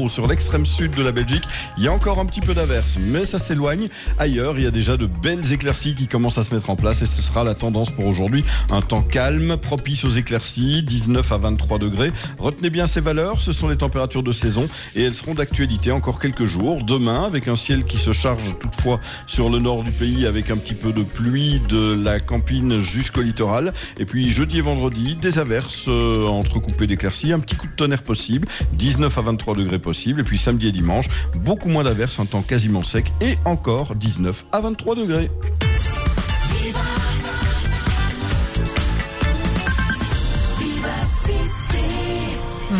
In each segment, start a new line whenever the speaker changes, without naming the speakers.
Ou sur l'extrême sud de la Belgique, il y a encore un petit peu d'averse, mais ça s'éloigne. Ailleurs, il y a déjà de belles éclaircies qui commencent à se mettre en place et ce sera la tendance pour aujourd'hui. Un temps calme, propice aux éclaircies, 19 à 23 degrés. Retenez bien ces valeurs, ce sont les températures de saison et elles seront d'actualité encore quelques jours. Demain, avec un ciel qui se charge toutefois sur le nord du pays avec un petit peu de pluie de la campine jusqu'au littoral. Et puis jeudi et vendredi, des averses euh, entrecoupées d'éclaircies, un petit coup de tonnerre possible, 19 à 23 degrés possible. Et puis samedi et dimanche, beaucoup moins d'averses, un temps quasiment sec et encore 19 à 23 degrés.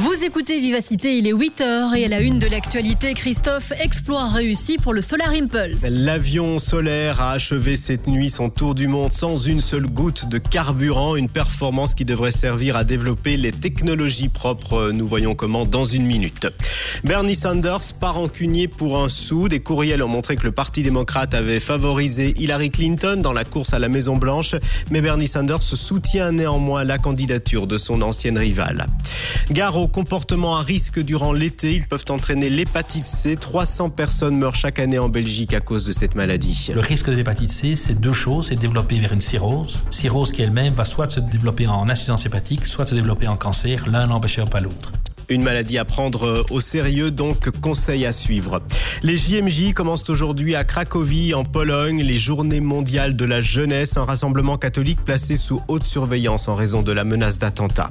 Vous écoutez Vivacité, il est 8h et à la une de l'actualité, Christophe, exploit réussi pour le Solar Impulse.
L'avion solaire a achevé cette nuit son tour du monde sans une seule goutte de carburant, une performance qui devrait servir à développer les technologies propres. Nous voyons comment dans une minute. Bernie Sanders part rancunier pour un sou. Des courriels ont montré que le Parti démocrate avait favorisé Hillary Clinton dans la course à la Maison Blanche, mais Bernie Sanders soutient néanmoins la candidature de son ancienne rivale. Gare comportement à risque durant l'été. Ils peuvent entraîner l'hépatite C. 300 personnes meurent chaque année en Belgique à cause de cette maladie.
Le risque de l'hépatite C, c'est deux choses. C'est développer vers une cirrhose. Cirrhose qui elle-même va soit se développer en insuffisance hépatique, soit se développer en cancer. L'un n'empêchera pas l'autre.
Une maladie à prendre au sérieux, donc conseil à suivre. Les JMJ commencent aujourd'hui à Cracovie, en Pologne, les journées mondiales de la jeunesse, un rassemblement catholique placé sous haute surveillance en raison de la menace d'attentat.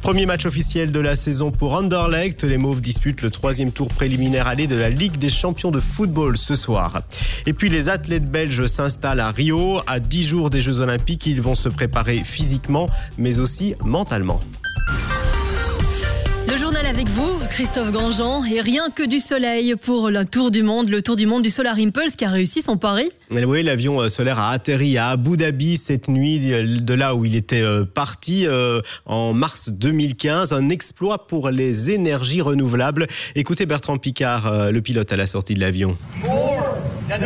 Premier match officiel de la saison pour Anderlecht. Les Mauves disputent le troisième tour préliminaire aller de la Ligue des champions de football ce soir. Et puis les athlètes belges s'installent à Rio. À 10 jours des Jeux Olympiques, ils vont se préparer physiquement, mais aussi mentalement.
Le journal avec vous, Christophe Grandjean, et rien que du soleil pour le tour du monde, le tour du monde du Solar Impulse qui a réussi son pari.
Oui, l'avion solaire a atterri à Abu Dhabi cette nuit, de là où il était euh, parti euh, en mars 2015. Un exploit pour les énergies renouvelables. Écoutez Bertrand Picard, euh, le pilote à la sortie de l'avion.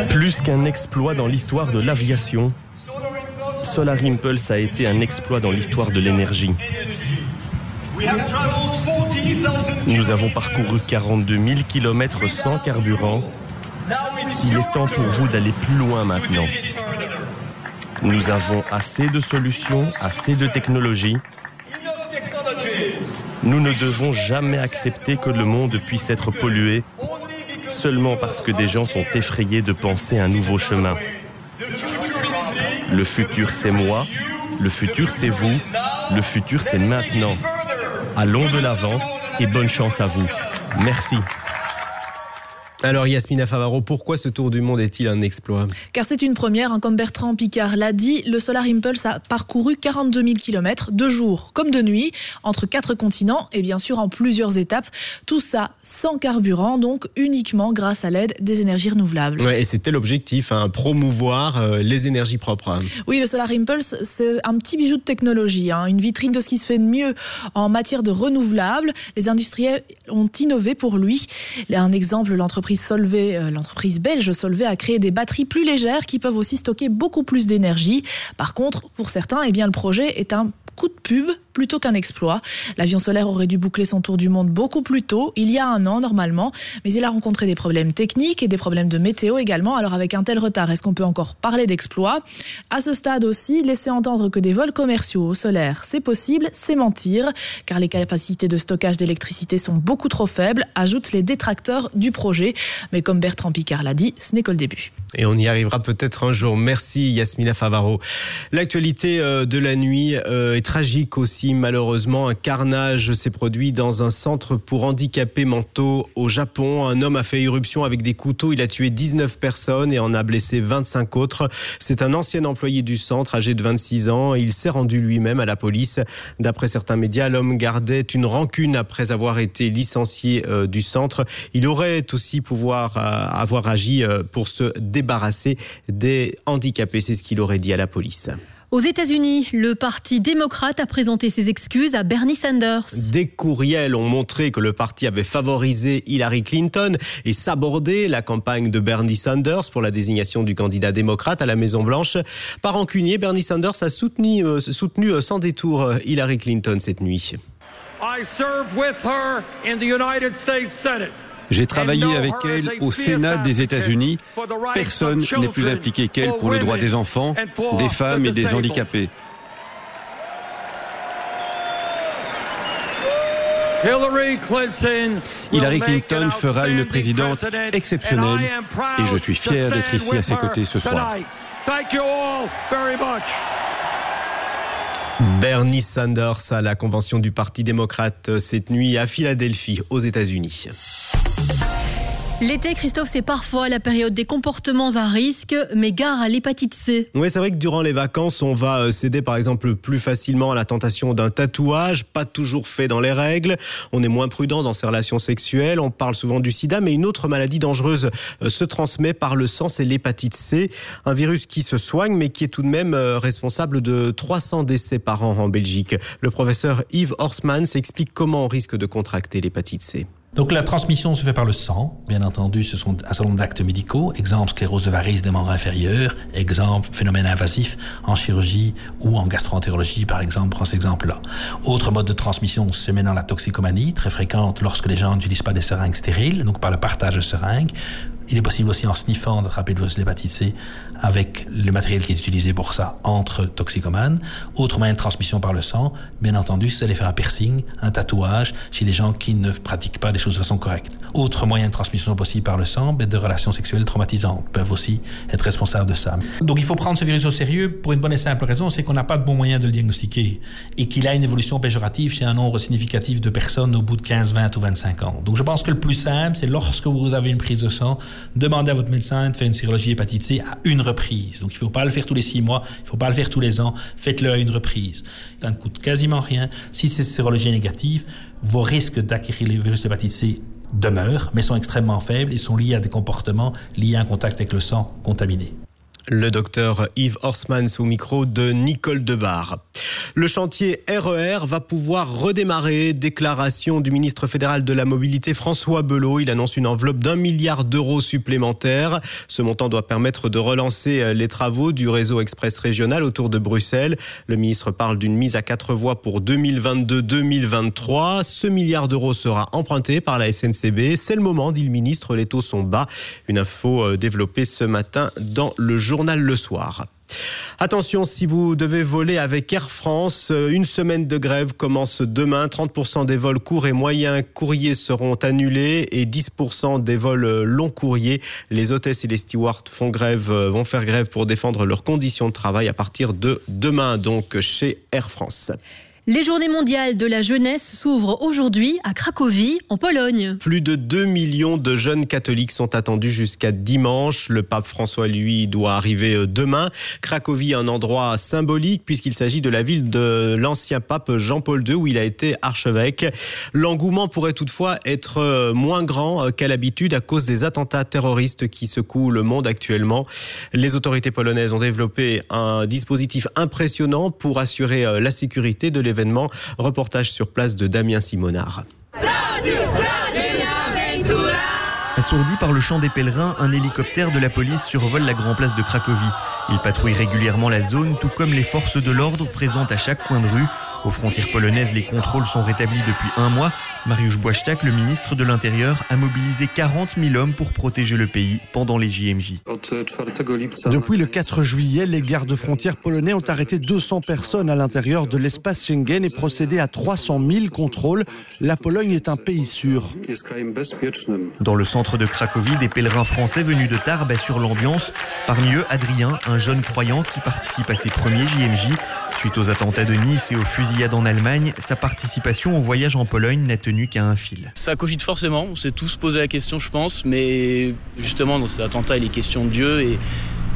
Plus qu'un exploit dans l'histoire de l'aviation, Solar Impulse a été un exploit dans l'histoire de l'énergie. Nous avons parcouru 42 000 km sans carburant. Il est temps pour vous d'aller plus loin maintenant. Nous avons assez de solutions, assez de technologies. Nous ne devons jamais accepter que le monde puisse être pollué seulement parce que des gens sont effrayés de penser un nouveau chemin. Le futur, c'est moi. Le futur, c'est vous. Le futur, c'est maintenant. Allons de l'avant et bonne chance à vous. Merci.
Alors Yasmina Favaro, pourquoi ce tour du monde est-il un exploit?
Car c'est une première, hein, comme Bertrand Picard l'a dit, le Solar Impulse a parcouru 42 000 km, de jour comme de nuit, entre quatre continents et bien sûr en plusieurs étapes. Tout ça sans carburant, donc uniquement grâce à l'aide des énergies renouvelables.
Ouais, et c'était l'objectif, hein, promouvoir euh, les énergies propres.
Oui, le Solar Impulse, c'est un petit bijou de technologie, hein, une vitrine de ce qui se fait de mieux en matière de renouvelables. Les industriels ont innové pour lui. Un exemple, l'entreprise Euh, l'entreprise belge Solvay a créé des batteries plus légères qui peuvent aussi stocker beaucoup plus d'énergie. Par contre, pour certains, eh bien, le projet est un coup de pub plutôt qu'un exploit. L'avion solaire aurait dû boucler son tour du monde beaucoup plus tôt, il y a un an normalement, mais il a rencontré des problèmes techniques et des problèmes de météo également. Alors avec un tel retard, est-ce qu'on peut encore parler d'exploit? À ce stade aussi, laisser entendre que des vols commerciaux au solaire, c'est possible, c'est mentir, car les capacités de stockage d'électricité sont beaucoup trop faibles, ajoutent les détracteurs du projet. Mais comme Bertrand Picard l'a dit, ce n'est que le début.
Et on y arrivera peut-être un jour. Merci Yasmina Favaro. L'actualité euh, de la nuit euh, est tragique aussi. Malheureusement, un carnage s'est produit dans un centre pour handicapés mentaux au Japon. Un homme a fait irruption avec des couteaux. Il a tué 19 personnes et en a blessé 25 autres. C'est un ancien employé du centre, âgé de 26 ans. Il s'est rendu lui-même à la police. D'après certains médias, l'homme gardait une rancune après avoir été licencié euh, du centre. Il aurait aussi pouvoir avoir agi pour se débarrasser des handicapés. C'est ce qu'il aurait dit à la police.
Aux États-Unis, le Parti démocrate a présenté ses excuses à Bernie Sanders.
Des courriels ont montré que le parti avait favorisé Hillary Clinton et sabordé la campagne de Bernie Sanders pour la désignation du candidat démocrate à la Maison-Blanche. Par rancunier, Bernie Sanders a soutenu, euh, soutenu euh, sans détour euh, Hillary Clinton cette nuit.
I served with her in the United States Senate. J'ai travaillé avec elle au Sénat des États-Unis. Personne n'est plus impliqué qu'elle pour les droits des enfants, des femmes et des handicapés. Hillary Clinton fera une présidente exceptionnelle et je suis fier d'être ici à ses côtés ce soir.
Bernie Sanders à la convention du Parti démocrate cette nuit à Philadelphie, aux États-Unis.
L'été, Christophe, c'est parfois la période des comportements à risque, mais gare à l'hépatite C.
Oui, c'est vrai que durant les vacances, on va euh, céder par exemple plus facilement à la tentation d'un tatouage, pas toujours fait dans les règles. On est moins prudent dans ses relations sexuelles. On parle souvent du sida, mais une autre maladie dangereuse euh, se transmet par le sang, c'est l'hépatite C. Un virus qui se soigne, mais qui est tout de même euh, responsable de 300 décès par an en Belgique. Le professeur Yves Horsman s'explique comment on risque de contracter l'hépatite C.
Donc la transmission se fait par le sang. Bien entendu, ce sont un certain nombre d'actes médicaux. Exemple, sclérose de varices des membres inférieurs. Exemple, phénomène invasif en chirurgie ou en gastroentérologie, par exemple, prends cet exemple-là. Autre mode de transmission, c'est maintenant la toxicomanie, très fréquente lorsque les gens n'utilisent pas des seringues stériles, donc par le partage de seringues. Il est possible aussi en sniffant d'attraper le virus de C avec le matériel qui est utilisé pour ça entre toxicomanes. Autre moyen de transmission par le sang, bien entendu, c'est d'aller faire un piercing, un tatouage chez des gens qui ne pratiquent pas des choses de façon correcte. Autre moyen de transmission possible par le sang, ben, de relations sexuelles traumatisantes peuvent aussi être responsables de ça. Donc il faut prendre ce virus au sérieux pour une bonne et simple raison, c'est qu'on n'a pas de bon moyen de le diagnostiquer et qu'il a une évolution péjorative chez un nombre significatif de personnes au bout de 15, 20 ou 25 ans. Donc je pense que le plus simple, c'est lorsque vous avez une prise de sang, demandez à votre médecin de faire une sérologie hépatite C à une reprise. Donc il ne faut pas le faire tous les six mois, il ne faut pas le faire tous les ans, faites-le à une reprise. Ça ne coûte quasiment rien. Si c'est sérologie négative, vos risques d'acquérir le virus d'hépatite C demeurent, mais sont extrêmement faibles et sont liés à des comportements liés à un contact avec le sang contaminé.
Le docteur Yves Horsman sous micro de Nicole Debar. Le chantier RER e va pouvoir redémarrer. Déclaration du ministre fédéral de la mobilité François Belot. Il annonce une enveloppe d'un milliard d'euros supplémentaires. Ce montant doit permettre de relancer euh, les travaux du réseau express régional autour de Bruxelles. Le ministre parle d'une mise à quatre voies pour 2022-2023. Ce milliard d'euros sera emprunté par la SNCB. C'est le moment, dit le ministre. Les taux sont bas. Une info euh, développée ce matin dans le journal Le Soir. Attention, si vous devez voler avec Air France, euh, une semaine de grève commence demain. 30% des vols courts et moyens courriers seront annulés et 10% des vols euh, long courriers. Les hôtesses et les stewards font grève, euh, vont faire grève pour défendre leurs conditions de travail à partir de demain, donc chez Air France.
Les journées mondiales de la jeunesse s'ouvrent aujourd'hui à Cracovie, en Pologne.
Plus de 2 millions de jeunes catholiques sont attendus jusqu'à dimanche. Le pape François, lui, doit arriver euh, demain. Cracovie, un endroit symbolique puisqu'il s'agit de la ville de l'ancien pape Jean-Paul II où il a été archevêque. L'engouement pourrait toutefois être euh, moins grand euh, qu'à l'habitude à cause des attentats terroristes qui secouent le monde actuellement. Les autorités polonaises ont développé un dispositif impressionnant pour assurer la sécurité de l'événement Reportage sur place de Damien Simonard.
Assourdi par le chant des pèlerins, un hélicoptère de la police survole la grande place de Cracovie. Il patrouille régulièrement la zone, tout comme les forces de l'ordre présentes à chaque coin de rue. Aux frontières polonaises, les contrôles sont rétablis depuis un mois. Mariusz Błaszczak, le ministre de l'Intérieur, a mobilisé 40 000 hommes pour protéger le pays pendant les JMJ.
Depuis le 4 juillet, les gardes frontières polonais ont arrêté 200 personnes à l'intérieur de l'espace Schengen et procédé à 300 000 contrôles. La Pologne est un pays sûr.
Dans le centre de Cracovie, des pèlerins français venus de Tarbes assurent l'ambiance. Parmi eux, Adrien, un jeune croyant qui participe à ses premiers JMJ. Suite aux attentats de Nice et aux fusillades en Allemagne, sa participation au voyage en Pologne n'a tenu qu'à un fil.
Ça cogite forcément, on s'est tous posé la question je pense, mais justement dans ces attentats il est question de Dieu et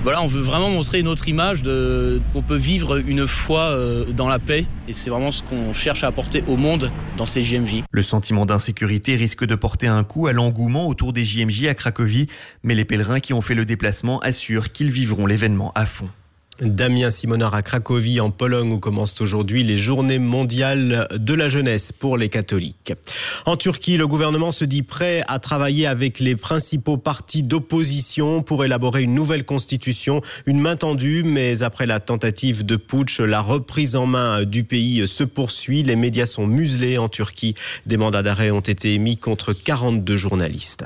voilà, on veut vraiment montrer une autre image de on peut vivre une foi euh, dans la paix et c'est vraiment ce qu'on cherche à apporter au monde dans ces JMJ.
Le sentiment d'insécurité risque de porter un coup à l'engouement autour des JMJ à Cracovie, mais les pèlerins qui ont fait le déplacement assurent qu'ils vivront l'événement à fond.
Damien Simonard à Cracovie en Pologne où commencent aujourd'hui les journées mondiales de la jeunesse pour les catholiques. En Turquie, le gouvernement se dit prêt à travailler avec les principaux partis d'opposition pour élaborer une nouvelle constitution, une main tendue, mais après la tentative de putsch, la reprise en main du pays se poursuit. Les médias sont muselés en Turquie. Des mandats d'arrêt ont été émis contre 42 journalistes.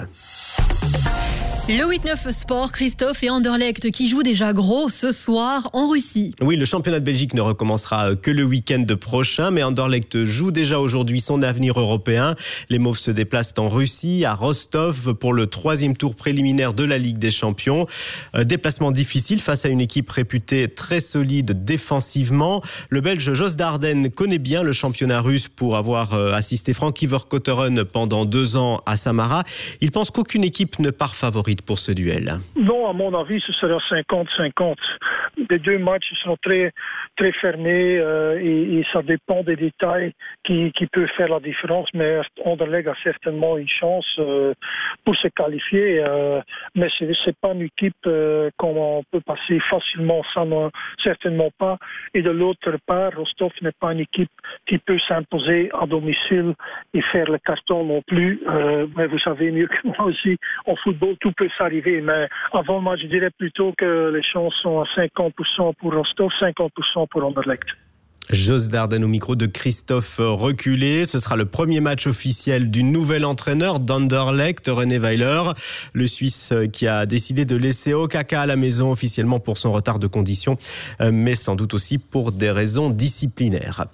Le 8-9 Sport, Christophe et Anderlecht qui jouent déjà gros ce soir en Russie.
Oui, le championnat de Belgique ne recommencera que le week-end prochain, mais Anderlecht joue déjà aujourd'hui son avenir européen. Les Mauves se déplacent en Russie, à Rostov, pour le troisième tour préliminaire de la Ligue des Champions. Euh, déplacement difficile face à une équipe réputée très solide défensivement. Le Belge Jos Darden connaît bien le championnat russe pour avoir euh, assisté Frankie Verkotteren pendant deux ans à Samara. Il pense qu'aucune équipe ne part favorite pour ce duel
Non, à mon avis, ce sera 50-50. Les deux matchs sont très, très fermés euh, et, ça dépend des détails qui, qui peuvent faire la différence. Mais Anderlecht a certainement une chance euh, pour se qualifier. Euh, mais ce n'est pas une équipe qu'on peut passer facilement, ça non, certainement pas. Et de l'autre part, Rostov n'est pas une équipe qui peut s'imposer à domicile et faire le carton non plus. mais vous savez mieux que moi aussi, en football, tout peut s'arriver. Mais avant moi, je dirais plutôt que les chances sont à 50% pour Rostov, 50% pour Anderlecht.
Jos Darden au micro de Christophe Reculé. Ce sera le premier match officiel du nouvel entraîneur d'Anderlecht, René Weiler, le Suisse qui a décidé de laisser Okaka à la maison officiellement pour son retard de condition, mais sans doute aussi pour des raisons disciplinaires.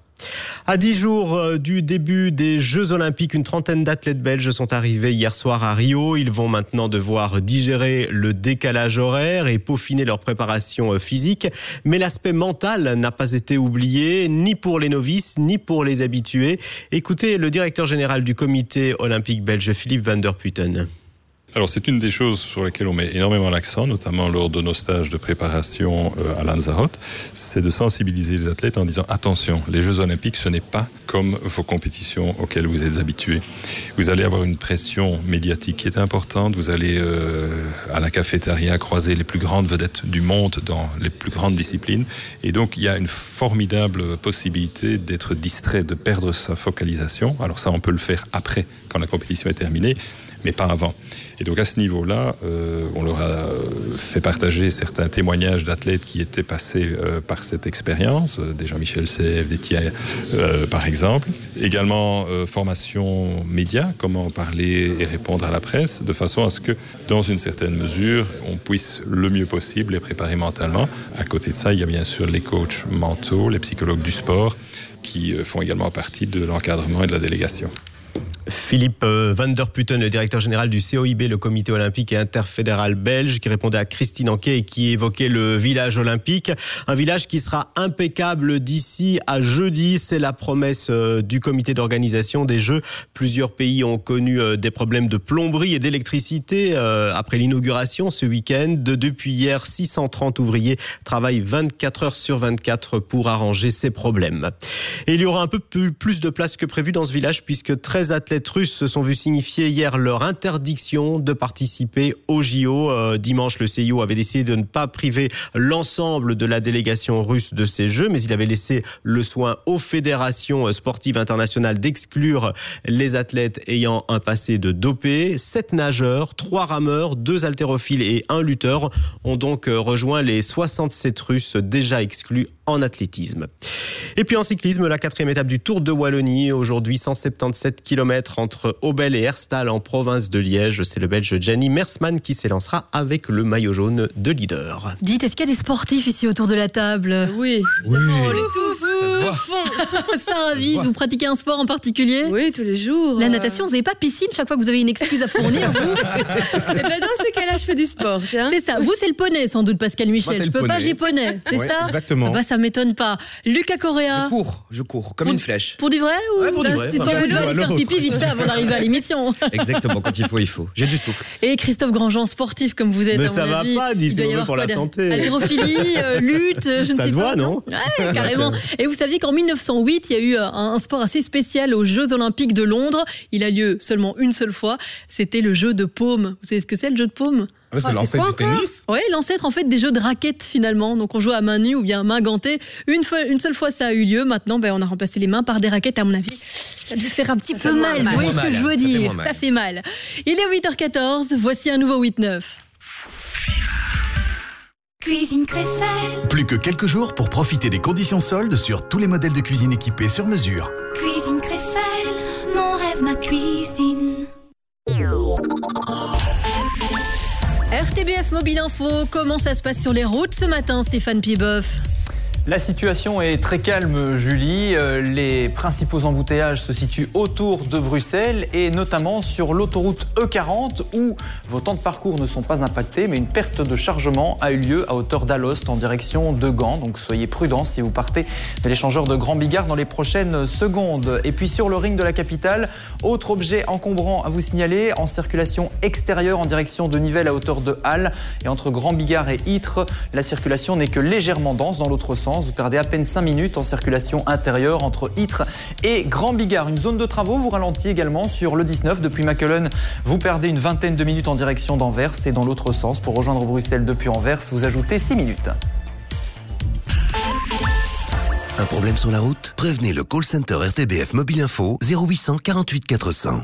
À dix jours euh, du début des Jeux Olympiques, une trentaine d'athlètes belges sont arrivés hier soir à Rio. Ils vont maintenant devoir digérer le décalage horaire et peaufiner leur préparation euh, physique. Mais l'aspect mental n'a pas été oublié, ni pour les novices, ni pour les habitués. Écoutez le directeur général du comité olympique belge, Philippe van der Putten.
Alors c'est une des choses sur lesquelles on met énormément l'accent, notamment lors de nos stages de préparation euh, à Lanzarote, c'est de sensibiliser les athlètes en disant attention, les Jeux olympiques ce n'est pas comme vos compétitions auxquelles vous êtes habitués. Vous allez avoir une pression médiatique qui est importante, vous allez euh, à la cafétéria croiser les plus grandes vedettes du monde dans les plus grandes disciplines et donc il y a une formidable possibilité d'être distrait, de perdre sa focalisation. Alors ça on peut le faire après quand la compétition est terminée mais pas avant. Et donc à ce niveau-là, euh, on leur a fait partager certains témoignages d'athlètes qui étaient passés euh, par cette expérience, euh, des Jean-Michel Sèvres, des Thierry, par exemple. Également formation média, comment parler et répondre à la presse, de façon à ce que, dans une certaine mesure, on puisse le mieux possible les préparer mentalement. À côté de ça, il y a bien sûr les coachs mentaux, les psychologues du sport, qui font également partie de l'encadrement et de la délégation.
Philippe euh, Van der Putten, le directeur général du COIB, le comité olympique et interfédéral belge, qui répondait à Christine Anquet et qui évoquait le village olympique. Un village qui sera impeccable d'ici à jeudi. C'est la promesse euh, du comité d'organisation des Jeux. Plusieurs pays ont connu euh, des problèmes de plomberie et d'électricité après l'inauguration ce week-end. Depuis hier, 630 ouvriers travaillent 24 heures sur 24 pour arranger ces problèmes. Et il y aura un peu plus de place que prévu dans ce village puisque 13 athlètes Russes se sont vus signifier hier leur interdiction de participer au JO. Euh, dimanche, le CIO avait décidé de ne pas priver l'ensemble de la délégation russe de ces Jeux, mais il avait laissé le soin aux fédérations sportives internationales d'exclure les athlètes ayant un passé de dopé. Sept nageurs, trois rameurs, deux haltérophiles et un lutteur ont donc euh, rejoint les 67 Russes déjà exclus en athlétisme. Et puis en cyclisme, la quatrième étape du Tour de Wallonie. Aujourd'hui, 177 km entre Aubel et Herstal en province de Liège. C'est le Belge Gianni Mersman qui s'élancera avec le maillot jaune de leader.
Dites, est-ce qu'il y a des sportifs ici autour de la table?
Oui.
Oui. On est tous ça se Sarah Vise, vous pratiquez un sport en particulier?
Oui, tous les jours.
La natation, vous n'avez pas piscine chaque fois que vous avez une excuse à fournir, vous?
Eh ben dans ce cas-là, je fais du sport.
C'est ça. Vous, c'est le poney, sans doute, Pascal Michel. je peux pas, j'ai poney. C'est ça?
Exactement.
Ah bah, ça m'étonne pas. Lucas Correa.
Je cours, je cours, comme une flèche.
Pour du vrai ou
ouais, pour du vrai.
Tu veux aller faire pipi vite fait avant d'arriver à l'émission.
Exactement, quand il faut, il faut. J'ai du souffle.
Et Christophe Grandjean, sportif comme vous êtes.
Mais
à
ça
mon
va
avis,
pas, dis pour la santé.
Haltérophilie, euh, lutte, je ne sais pas.
Ça se voit, non
Ouais, carrément. Et vous saviez qu'en 1908, il y a eu un, un sport assez spécial aux Jeux Olympiques de Londres. Il a lieu seulement une seule fois. C'était le jeu de paume. Vous savez ce que c'est le jeu de paume?
C'est
Ah,
l'ancêtre
quoi
du tennis.
Oui, l'ancêtre en fait des jeux de raquettes finalement. Donc on joue à main nue ou bien à main gantée. Une, fois, une seule fois ça a eu lieu. Maintenant, ben, on a remplacé les mains par des raquettes. À mon avis, ça devait faire un petit
Ça
peu mal. Vous voyez
mal.
ce que je veux dire. Ça fait mal. Il est 8h14. Voici un nouveau 8-9.
Cuisine Créfelle,
Plus que quelques jours pour profiter des conditions soldes sur tous les modèles de cuisine équipés sur mesure.
cuisine Créfelle, mon rêve, ma cuisine.
RTBF Mobile Info, comment ça se passe sur les routes ce matin, Stéphane Pieboff
La situation est très calme, Julie. Euh, Les principaux embouteillages se situent autour de Bruxelles et notamment sur l'autoroute E40 où vos temps de parcours ne sont pas impactés, mais une perte de chargement a eu lieu à hauteur d'Alost en direction de Gand. Donc soyez prudents si vous partez de l'échangeur de Grand Bigard dans les prochaines secondes. Et puis sur le ring de la capitale, autre objet encombrant à vous signaler en circulation extérieure en direction de Nivelles à hauteur de Halle et entre Grand Bigard et Ytre, la circulation n'est que légèrement dense dans l'autre sens. Vous perdez à peine 5 minutes en circulation intérieure entre Ytre et Grand Bigard. Une zone de travaux vous ralentit également sur le 19 depuis Mackelen. Vous perdez une vingtaine de minutes en direction d'Anvers et dans l'autre sens pour rejoindre Bruxelles depuis Anvers, vous ajoutez 6 minutes.
Un problème sur la route? Prévenez le call center RTBF Mobile Info 0800 48 400.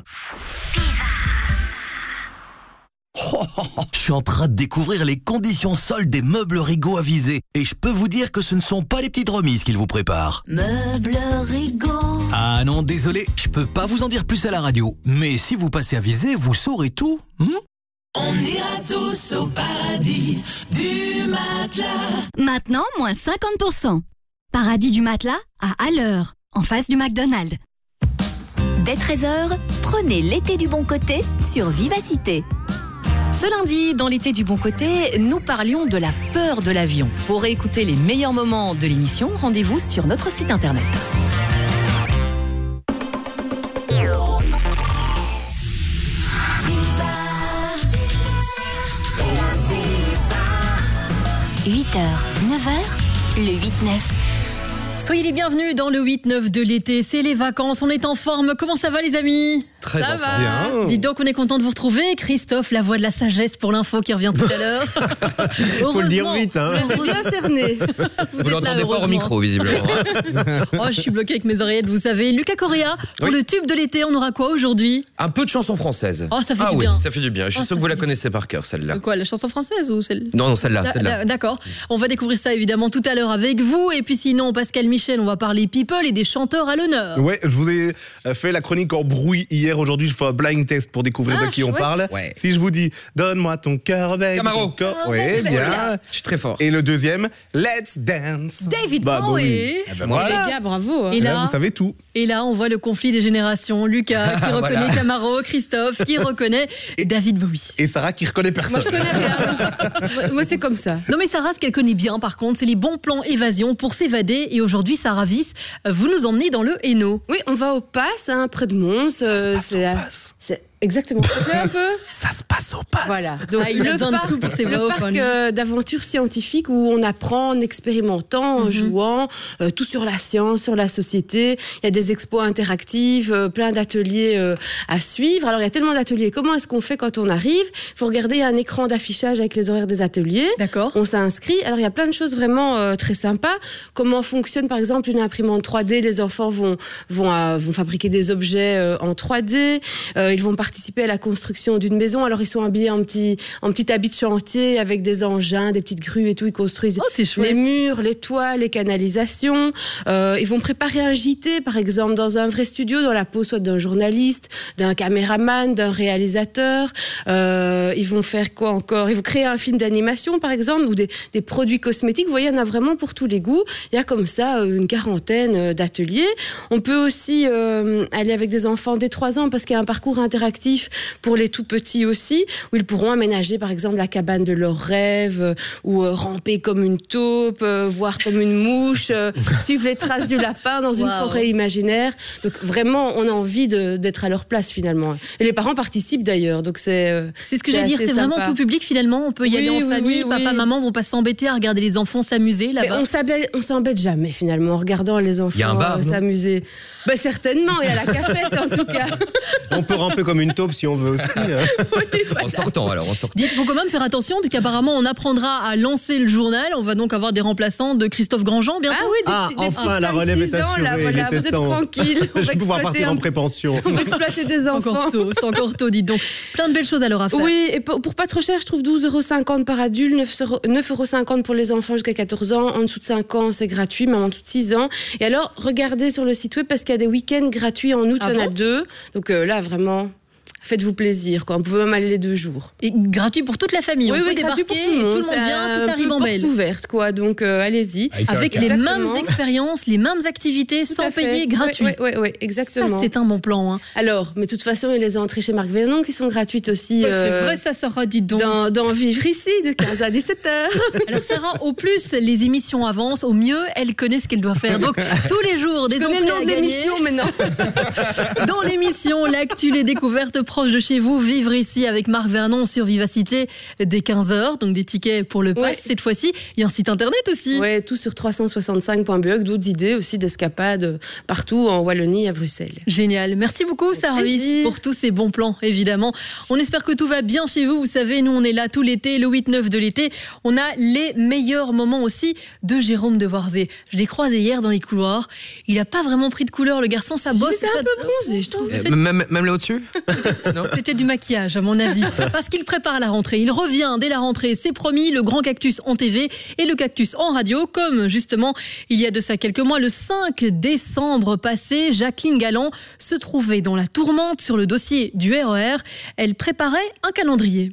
Oh, oh, oh, je suis en train de découvrir les conditions soldes des meubles Rigaud avisés et je peux vous dire que ce ne sont pas les petites remises qu'ils vous préparent.
Meuble Rigaud.
Ah non, désolé, je peux pas vous en dire plus à la radio. Mais si vous passez à viser, vous saurez tout. hmm
On ira tous au paradis du matelas. Maintenant, moins 50%. Paradis du matelas à Alleur, en face du McDonald's. Dès 13h, prenez l'été du bon côté sur Vivacité.
Ce lundi, dans l'été du bon côté, nous parlions de la peur de l'avion. Pour écouter les meilleurs moments de l'émission, rendez-vous sur notre site internet.
Viva. 8h, 9h, le 8-9.
Soyez les bienvenus dans le 8-9 de l'été. C'est les vacances, on est en forme. Comment ça va les amis?
Très
ça
en
va.
forme. Bien.
Dites donc, on est content de vous retrouver. Christophe, la voix de la sagesse pour l'info qui revient tout à l'heure.
Faut le dire vite, hein.
Vous bien cerné.
Vous, l'entendez pas au micro, visiblement.
Oh, je suis bloqué avec mes oreillettes, vous savez. Lucas Correa, pour le tube de l'été, on aura quoi aujourd'hui?
Un peu de chansons françaises.
Oh, ça fait
ah
du
oui,
bien.
ça fait du bien. Je suis
Oh,
sûr que vous la connaissez par cœur, celle-là.
Quoi, la chanson française ou celle?
Non, non, celle-là, celle-là.
da- D'accord. On va découvrir ça évidemment tout à l'heure avec vous. Et puis sinon, Pascal Michel, on va parler people et des chanteurs à l'honneur.
Ouais, je vous ai euh, fait la chronique en bruit hier. Aujourd'hui, je fais un blind test pour découvrir
Ah,
de qui on parle.
Ouais.
Si je vous dis, donne-moi ton cœur, baby.
Camaro.
ton corps.
Ah,
Oui, bien.
voilà.
Je suis très fort.
Et le deuxième, Let's Dance.
David
Bah, bah
Bowie.
Ah, bah, voilà.
Les gars, bravo. hein.
Et
Et là,
là,
vous savez tout.
et là, on voit le conflit des générations. Lucas qui reconnaît
Voilà.
Camaro, Christophe qui reconnaît David Bowie.
Et Sarah qui reconnaît
Moi,
personne.
je connais rien. Moi, c'est comme ça.
Non mais Sarah, ce qu'elle connaît bien par contre, c'est les bons plans évasion pour s'évader. Et aujourd'hui, Sarah Viss, vous nous emmenez dans le Hainaut.
Oui, on va au Pass, hein, près de Mons. euh, c'est c'est exactement. Faites-le un peu.
Ça se passe au pas.
Voilà. Donc,
Ah, il a
le
besoin de
parc,
sous pour ses
le parc euh, d'aventure scientifique où on apprend en expérimentant,
Mhm.
en jouant, euh, tout sur la science, sur la société. Il y a des expos interactives, euh, plein d'ateliers euh, à suivre. Alors, il y a tellement d'ateliers. Comment est-ce qu'on fait quand on arrive? Il faut regarder il y a un écran d'affichage avec les horaires des ateliers.
D'accord.
On s'inscrit. Alors, il y a plein de choses vraiment euh, très sympas. Comment fonctionne, par exemple, une imprimante 3D Les enfants vont, vont, vont fabriquer des objets euh, en 3D. Euh, ils vont participer à la construction d'une maison. Alors, ils sont habillés en petit, en petit habit de chantier avec des engins, des petites grues et tout. Ils construisent
Oh,
les murs, les toits, les canalisations. Euh, ils vont préparer un JT, par exemple, dans un vrai studio, dans la peau soit d'un journaliste, d'un caméraman, d'un réalisateur. Euh, ils vont faire quoi encore? Ils vont créer un film d'animation, par exemple, ou des, des produits cosmétiques. Vous voyez, il y en a vraiment pour tous les goûts. Il y a comme ça euh, une quarantaine d'ateliers. On peut aussi euh, aller avec des enfants dès 3 ans parce qu'il y a un parcours interactif pour les tout petits aussi, où ils pourront aménager, par exemple, la cabane de leurs rêves, euh, ou euh, ramper comme une taupe, euh, voir comme une mouche, euh, suivre les traces du lapin dans une forêt imaginaire. Donc vraiment, on a envie d'être à leur place finalement. Et les parents participent d'ailleurs, donc c'est. euh,
C'est ce que j'allais dire, c'est vraiment tout public finalement. On peut y
Oui,
aller en
oui,
famille,
oui,
papa,
oui.
maman vont pas s'embêter à regarder les enfants s'amuser là-bas.
on s'embête, jamais finalement en regardant les enfants euh, s'amuser. Ben, certainement, il y a la cafette en tout cas.
On peut ramper comme une taupe si on veut aussi. hein.
En sortant, alors, en sortant.
Dites, faut quand même faire attention, puisqu'apparemment on apprendra à lancer le journal. On va donc avoir des remplaçants de Christophe Grandjean bientôt.
Ah oui, des,
Ah,
des
enfin, la relève est assurée.
là, voilà,
il
vous êtes tranquille. On
Je
va
vais pouvoir
exploiter
partir
un-
en prépension.
On va exploiter des
C'est
enfants.
encore tôt, c'est encore tôt, dites donc. Plein de belles choses alors à faire.
Oui, et pour, pour pas trop cher, je trouve 12,50€ par adulte, 9,50€ pour les enfants jusqu'à 14 ans. En dessous de 5 ans, c'est gratuit, même en dessous de 6 ans. Et alors, regardez sur le site web parce qu'il y a des week-ends gratuits en août,
Ah
il y en a deux. Donc euh, là, vraiment, faites-vous plaisir. Quoi. On pouvait même aller les deux jours.
Et gratuit pour toute la famille.
oui,
on peut
oui,
débarquer,
gratuit pour tout le monde.
tout le monde vient, toute la
peu
ribambelle.
porte ouverte, quoi. Donc euh, allez-y.
Avec les
Exactement.
mêmes expériences, les mêmes activités,
Tout
sans payer, gratuit.
Oui, oui, oui, exactement.
Ça, c'est un bon plan. hein.
Alors, mais de toute façon, il y a les entrées chez Marc Vernon qui sont gratuites aussi. Euh,
C'est vrai, ça, Sarah, dites donc.
dans, dans Vivre ici, de 15 à 17 heures.
Alors Sarah, au plus les émissions avancent, au mieux elle connaît ce qu'elle doit faire. Donc tous les jours des
Je connais
entrées
le nom
à
de l'émission maintenant.
Dans l'émission, l'actu, les découvertes proches de chez vous, vivre ici avec Marc Vernon sur Vivacité dès 15h, donc des tickets pour le pass.
Ouais.
Cette fois-ci, il y a un site internet aussi.
Ouais, tout sur 365.be, avec d'autres idées aussi d'escapades partout en Wallonie, à Bruxelles.
Génial. Merci beaucoup, Sarah pour tous ces bons plans, évidemment. On espère que tout va bien chez vous. Vous savez, nous, on est là tout l'été, le 8-9 de l'été. On a les meilleurs moments aussi de Jérôme de Warzé. Je l'ai croisé hier dans les couloirs. Il a pas vraiment pris de couleur, le garçon, sa bosse.
C'est un peu bronzé, je trouve.
C'est-
Même, même là au-dessus?
C'était du maquillage, à mon avis. Parce qu'il prépare la rentrée. Il revient dès la rentrée, c'est promis, le grand cactus en TV et le cactus en radio, comme justement il y a de ça quelques mois, le 5 décembre passé, Jacqueline Galland se trouvait dans la tourmente sur le dossier du RER. Elle préparait un calendrier.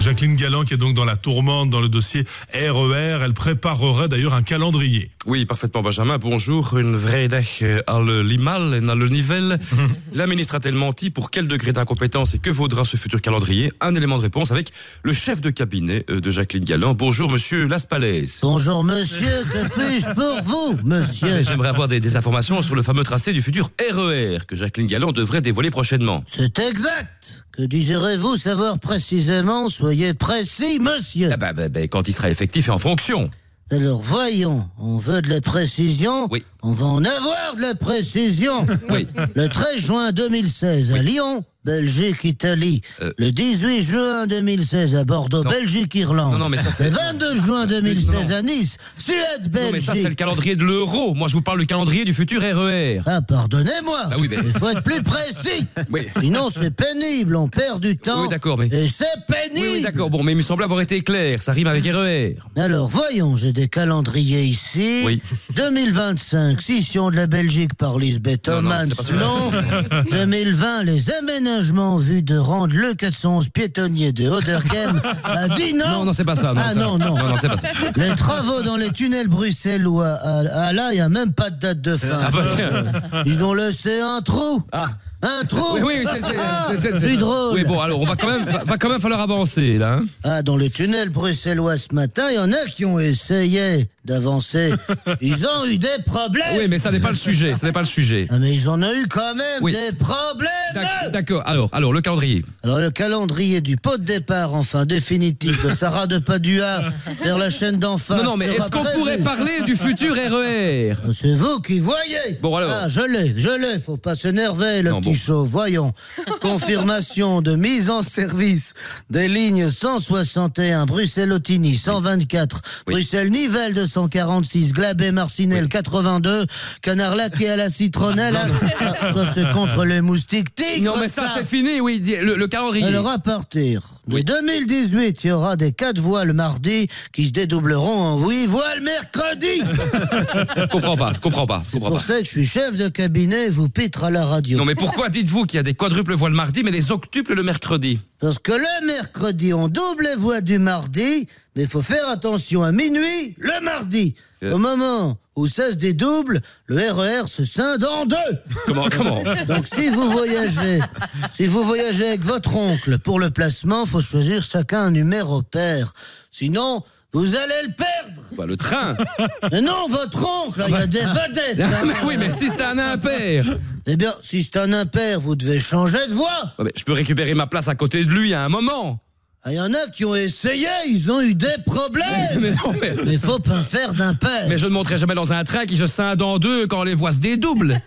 Jacqueline Galland qui est donc dans la tourmente dans le dossier RER. Elle préparerait d'ailleurs un calendrier.
Oui, parfaitement, Benjamin. Bonjour. Une vraie dag euh, à le Limal et à le Nivelle. La ministre a-t-elle menti? Pour quel degré d'incompétence? Et que vaudra ce futur calendrier? Un élément de réponse avec le chef de cabinet euh, de Jacqueline Galland. Bonjour, monsieur Laspalès.
Bonjour monsieur, que puis-je pour vous, monsieur?
J'aimerais avoir des, des informations sur le fameux tracé du futur RER que Jacqueline Galland devrait dévoiler prochainement.
C'est exact. Que désirez-vous savoir précisément? Soyez précis, monsieur.
Ah bah, bah, bah, quand il sera effectif et en fonction.
Alors voyons, on veut de la précision
Oui.
On va en avoir de la précision
Oui.
Le 13 juin 2016 à Lyon, Belgique, Italie.
Euh.
Le 18 juin 2016 à Bordeaux,
Non.
Belgique, Irlande.
Non, non, mais ça, c'est-
Le 22 juin 2016
Non.
à Nice, Suède,
Non, mais ça, c'est le
Belgique.
calendrier de l'euro. Moi, je vous parle du calendrier du futur RER.
Ah, pardonnez-moi.
Ah oui, mais-
Il faut être plus précis.
Oui.
Sinon, c'est pénible, on perd du temps.
Oui, d'accord, mais-
Et c'est
Oui,
pénible.
oui, d'accord. Bon, mais il me semble avoir été clair. Ça rime avec RER.
Alors, voyons, j'ai des calendriers ici.
Oui.
2025, scission de la Belgique par Lisbeth
Non, non,
Homans.
c'est pas celui-là.
Non. 2020, les aménagements en vue de rendre le 411 piétonnier de Oderghem à dit non.
Non, non, c'est pas ça. Non,
ah
ça-
non, non.
Non, non, c'est pas ça.
Les travaux dans les tunnels bruxellois, ah, ah, là, il n'y a même pas de date de fin.
Ah bah.
Ils ont laissé un trou. Un trou
Oui, oui, c'est-
Ah, drôle.
Oui, bon, alors, on va quand même, va, va quand même falloir avancer, là. hein.
Ah, dans les tunnels bruxellois ce matin, il y en a qui ont essayé d'avancer. Ils ont eu des problèmes.
Oui, mais ça n'est pas le sujet. Ça n'est pas le sujet.
Ah, mais ils en ont eu quand même
Oui.
des problèmes.
D'ac- D'accord. Alors, alors, le calendrier.
Alors le calendrier du pot de départ, enfin définitif, de Sarah de Padua vers la chaîne d'en face.
Non, non, mais
sera
est-ce qu'on
prévu.
pourrait parler du futur RER
C'est vous qui voyez.
Bon, alors.
Ah, je l'ai, je l'ai. Faut pas s'énerver, le
Non,
petit
bon.
chaud. Voyons. Confirmation de mise en service des lignes 161 Bruxelles-Otigny 124, Bruxelles-Nivelles 246, Glabé-Marcinelle 82, Canard-Lac et à la citronnelle. Ah, ça, c'est contre les moustiques tigres.
Non, mais ça, c'est fini, oui. Le, le calendrier.
Alors à partir de 2018, il y aura des 4 voies le mardi qui se dédoubleront en 8 voies le mercredi.
Je comprends pas, comprends pas,
C'est
comprends
pour
pas.
ça que je suis chef de cabinet et vous pitre à la radio.
Non, mais pourquoi dites-vous qu'il y a des quadruples voies le mardi, mais des octuples le mercredi
Parce que le mercredi, on double les voies du mardi, mais il faut faire attention à minuit, le mardi.
Euh.
Au moment où ça se dédouble, le RER se scinde en deux.
Comment, comment
Donc si vous voyagez, si vous voyagez avec votre oncle pour le placement, faut choisir chacun un numéro pair. Sinon, vous allez le perdre.
Bah, Le train
Mais non, votre oncle, il y a des vedettes.
Ah, mais. Oui, mais si c'est un impair
Eh bien, si c'est un impair, vous devez changer de voie.
Ouais, mais Je peux récupérer ma place à côté de lui à un moment
Il y en a qui ont essayé, ils ont eu des problèmes.
Mais non, mais-
Mais faut pas faire d'impair.
Mais je ne monterai jamais dans un train qui se scinde en deux quand les voies se dédoublent.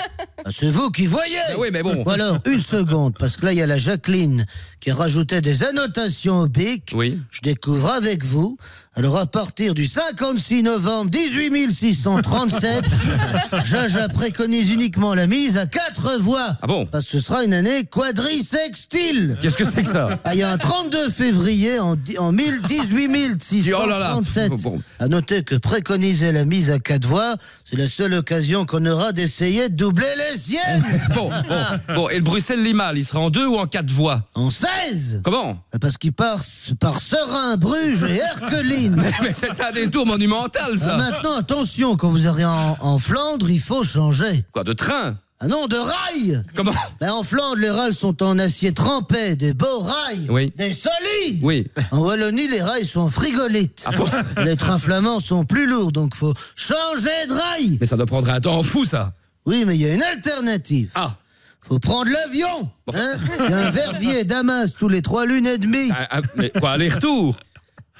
Ah, C'est vous qui voyez.
oui, mais bon.
Ou alors, une seconde, parce que là, il y a la Jacqueline qui rajoutait des annotations au bic.
Oui.
Je découvre avec vous. Alors, à partir du 56 novembre 18637, Jaja préconise uniquement la mise à quatre voies.
Ah bon
Parce que ce sera une année quadrisextile.
Qu'est-ce que c'est que ça
Ah, Il y a un 32 février en, en 1000 18637.
Oh là là. Bon.
À noter que préconiser la mise à quatre voies, c'est la seule occasion qu'on aura d'essayer de doubler les siennes.
Bon, bon, bon. Et le Bruxelles-Limal, il sera en deux ou en quatre voies
En 16
Comment
Parce qu'il part par Serein, Bruges et
Mais c'est un détour monumental, ça
Ah, maintenant, attention, quand vous arrivez en, en Flandre, il faut changer.
Quoi, de train?
Ah non, de rails
Comment?
Ben, En Flandre, les rails sont en acier trempé, des beaux rails,
Oui.
des solides.
Oui.
En Wallonie, les rails sont en frigolite.
Ah bon?
Les trains flamands sont plus lourds, donc faut changer de rails.
Mais ça doit prendre un temps fou, ça
Oui, mais il y a une alternative.
Ah
Faut prendre l'avion. hein? Il y a un Verviers Damas tous les trois lunes et demie.
Ah, ah, Mais quoi, aller-retour?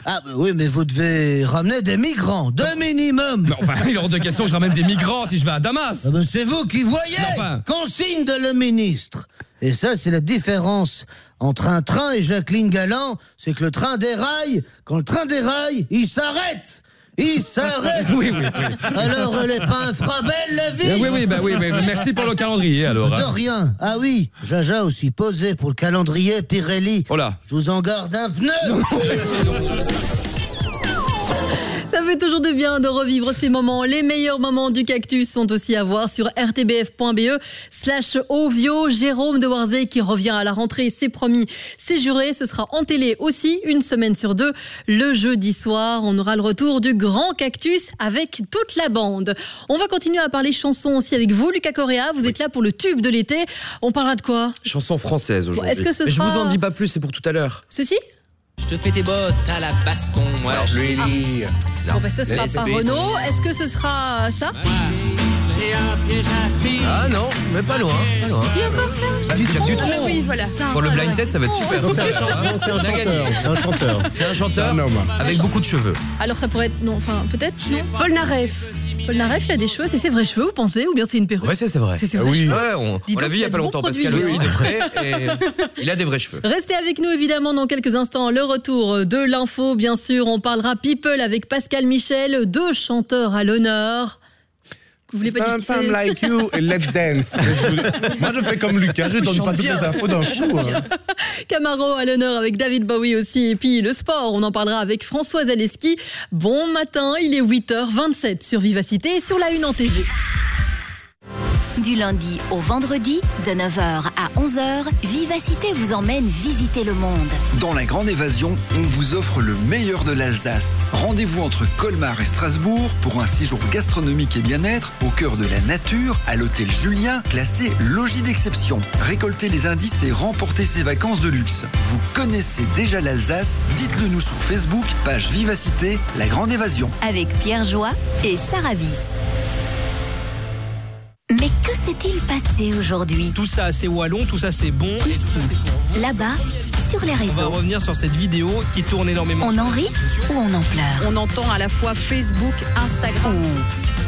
Ah bah oui, mais vous devez ramener des migrants, deux minimum.
Mais enfin, il est hors de question que je ramène des migrants si je vais à Damas.
Ah bah c'est vous qui voyez.
Enfin.
Consigne de le ministre. Et ça, c'est la différence entre un train et Jacqueline Galland, c'est que le train déraille, quand le train déraille, il s'arrête il s'arrête
Oui, oui, oui.
Alors, elle est pas infrabelle, la vie
Eh Oui, oui, bah oui, oui. Merci pour le calendrier, alors.
De
hein.
rien. Ah oui, Jaja aussi posé pour le calendrier Pirelli.
Oh là
Je vous en garde un pneu
fait toujours du bien de revivre ces moments. Les meilleurs moments du cactus sont aussi à voir sur rtbf.be slash ovio. Jérôme de Warzé qui revient à la rentrée, c'est promis, c'est juré. Ce sera en télé aussi, une semaine sur deux. Le jeudi soir, on aura le retour du grand cactus avec toute la bande. On va continuer à parler chansons aussi avec vous, Lucas Correa. Vous êtes là pour le tube de l'été. On parlera de quoi?
Chanson française aujourd'hui.
est-ce que ce
Je vous en dis pas plus, c'est pour tout à l'heure.
Ceci?
Je te fais tes bottes à la baston. Moi, je lui dis.
Bon, bah, ce sera pas. Renault. Est-ce que ce sera ça?
J'ai un piège à fille.
Ah non, mais pas loin. Pas loin.
Qui encore ça?
Du Jacques Dutronc.
Mais oui, voilà.
Pour le blind test, ça va être super.
Donc, c'est un chanteur.
Ah,
c'est un chanteur. C'est un chanteur.
C'est un chanteur
C'est un homme.
avec beaucoup de cheveux.
Alors ça pourrait être non, enfin peut-être non?
Paul Naref.
Paul Naref, il a des cheveux, c'est ses vrais cheveux, vous pensez, ou bien c'est une perruque
Ouais, c'est c'est vrai.
C'est ses vrais cheveux.
Ouais, on, l'a vu il y a pas longtemps, Pascal aussi, de près. Et il a des vrais cheveux.
Restez avec nous évidemment dans quelques instants. Le retour de l'info, bien sûr. On parlera People avec Pascal Michel, deux chanteurs à l'honneur. Vous voulez pas dire
Some like you et let's dance. Moi, je fais comme Lucas, je donne pas toutes les infos d'un coup.
Camaro à l'honneur avec David Bowie aussi. Et puis le sport, on en parlera avec Françoise Aleski. Bon matin, il est 8h27 sur Vivacité et sur la Une en TV.
Du lundi au vendredi, de 9h à 11h, Vivacité vous emmène visiter le monde.
Dans la Grande Évasion, on vous offre le meilleur de l'Alsace. Rendez-vous entre Colmar et Strasbourg pour un séjour gastronomique et bien-être au cœur de la nature à l'hôtel Julien, classé logis d'exception. Récoltez les indices et remportez ces vacances de luxe. Vous connaissez déjà l'Alsace? Dites-le nous sur Facebook, page Vivacité, la Grande Évasion.
Avec Pierre Joie et Sarah Viss. S'est-il passé aujourd'hui?
Tout ça, c'est wallon, tout ça, c'est bon. et tout ça, c'est pour vous.
Là-bas, sur les
On va
réseaux.
revenir sur cette vidéo qui tourne énormément.
On en rit
réseaux
ou on en pleure?
On entend à la fois Facebook, Instagram.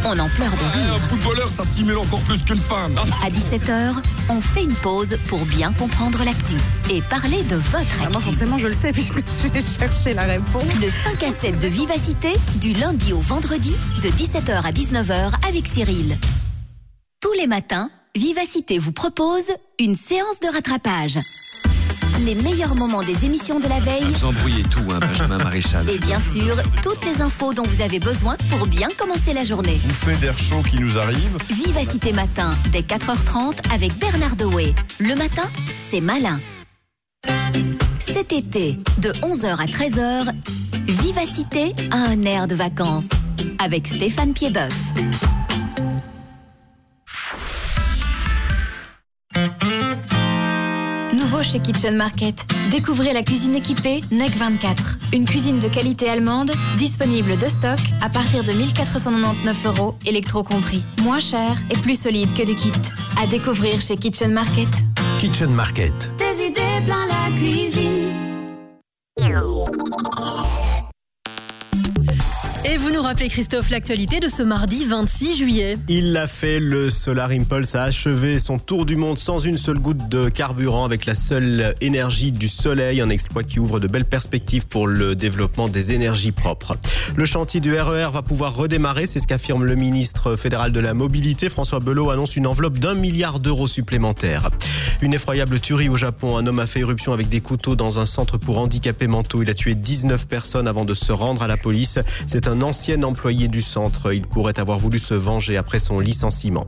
On en pleure de rire.
footballeur, ça simule encore plus qu'une femme.
À 17h, on fait une pause pour bien comprendre l'actu et parler de votre actu.
Ah, moi, forcément, je le sais puisque j'ai cherché la réponse.
Le 5 à 7 de Vivacité, du lundi au vendredi, de 17h à 19h avec Cyril. Tous les matins, Vivacité vous propose une séance de rattrapage. Les meilleurs moments des émissions de la veille
Vous embrouillez tout, hein, Benjamin Maréchal.
et bien sûr, toutes les infos dont vous avez besoin pour bien commencer la journée.
Bouffée d'air chaud qui nous arrive.
Vivacité matin, dès 4h30 avec Bernard Dewey. Le matin, c'est malin. Cet été, de 11h à 13h, Vivacité a un air de vacances avec Stéphane Piedboeuf. Chez Kitchen Market. Découvrez la cuisine équipée NEC 24. Une cuisine de qualité allemande, disponible de stock à partir de 1499 euros, électro compris. Moins cher et plus solide que du kit. À découvrir chez Kitchen Market.
Kitchen Market.
Des idées plein la cuisine.
Et vous nous rappelez, Christophe, l'actualité de ce mardi 26 juillet.
Il l'a fait, le Solar Impulse a achevé son tour du monde sans une seule goutte de carburant avec la seule énergie du soleil, un exploit qui ouvre de belles perspectives pour le développement des énergies propres. Le chantier du RER va pouvoir redémarrer, c'est ce qu'affirme le ministre fédéral de la Mobilité. François Belot annonce une enveloppe d'un milliard d'euros supplémentaires. Une effroyable tuerie au Japon, un homme a fait éruption avec des couteaux dans un centre pour handicapés mentaux. Il a tué 19 personnes avant de se rendre à la police. C'est un ancien employé du centre. Il pourrait avoir voulu se venger après son licenciement.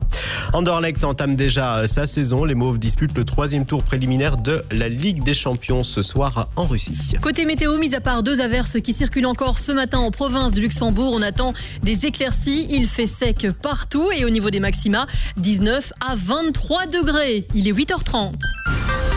Anderlecht entame déjà sa saison. Les Mauves disputent le troisième tour préliminaire de la Ligue des Champions ce soir en Russie.
Côté météo, mis à part deux averses qui circulent encore ce matin en province du Luxembourg, on attend des éclaircies. Il fait sec partout et au niveau des maxima, 19 à 23 degrés. Il est 8h30. 30.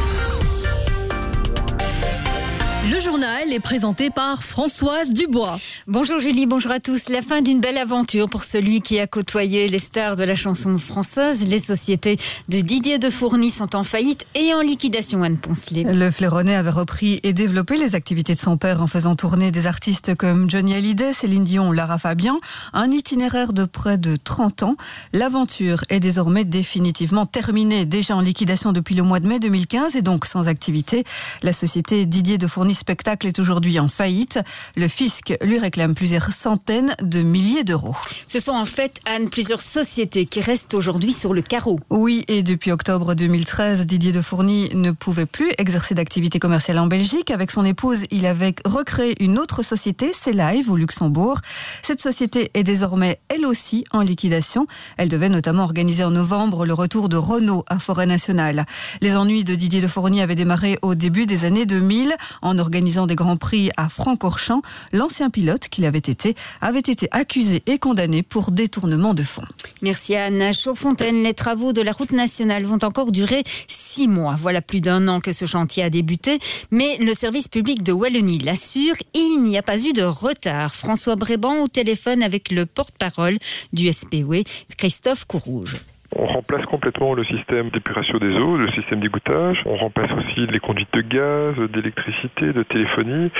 Le journal est présenté par Françoise Dubois.
Bonjour Julie, bonjour à tous. La fin d'une belle aventure pour celui qui a côtoyé les stars de la chanson française. Les sociétés de Didier de Fourny sont en faillite et en liquidation Anne Poncelet.
Le Fleuronnet avait repris et développé les activités de son père en faisant tourner des artistes comme Johnny Hallyday, Céline Dion, Lara Fabian. Un itinéraire de près de 30 ans. L'aventure est désormais définitivement terminée, déjà en liquidation depuis le mois de mai 2015 et donc sans activité. La société Didier de Fourny Spectacle est aujourd'hui en faillite. Le fisc lui réclame plusieurs centaines de milliers d'euros.
Ce sont en fait, Anne, plusieurs sociétés qui restent aujourd'hui sur le carreau.
Oui, et depuis octobre 2013, Didier de Fourny ne pouvait plus exercer d'activité commerciale en Belgique. Avec son épouse, il avait recréé une autre société, C'est Live, au Luxembourg. Cette société est désormais, elle aussi, en liquidation. Elle devait notamment organiser en novembre le retour de Renault à Forêt Nationale. Les ennuis de Didier de Fourny avaient démarré au début des années 2000 en organisant des grands prix à Francorchamps, l'ancien pilote qu'il avait été avait été accusé et condamné pour détournement de fonds.
Merci. À Chaudfontaine, les travaux de la route nationale vont encore durer six mois. Voilà plus d'un an que ce chantier a débuté, mais le service public de Wallonie l'assure, il n'y a pas eu de retard. François Bréban au téléphone avec le porte-parole du SPW, Christophe Courrouge.
On remplace complètement le système d'épuration des eaux, le système d'égouttage. On remplace aussi les conduites de gaz, d'électricité, de téléphonie.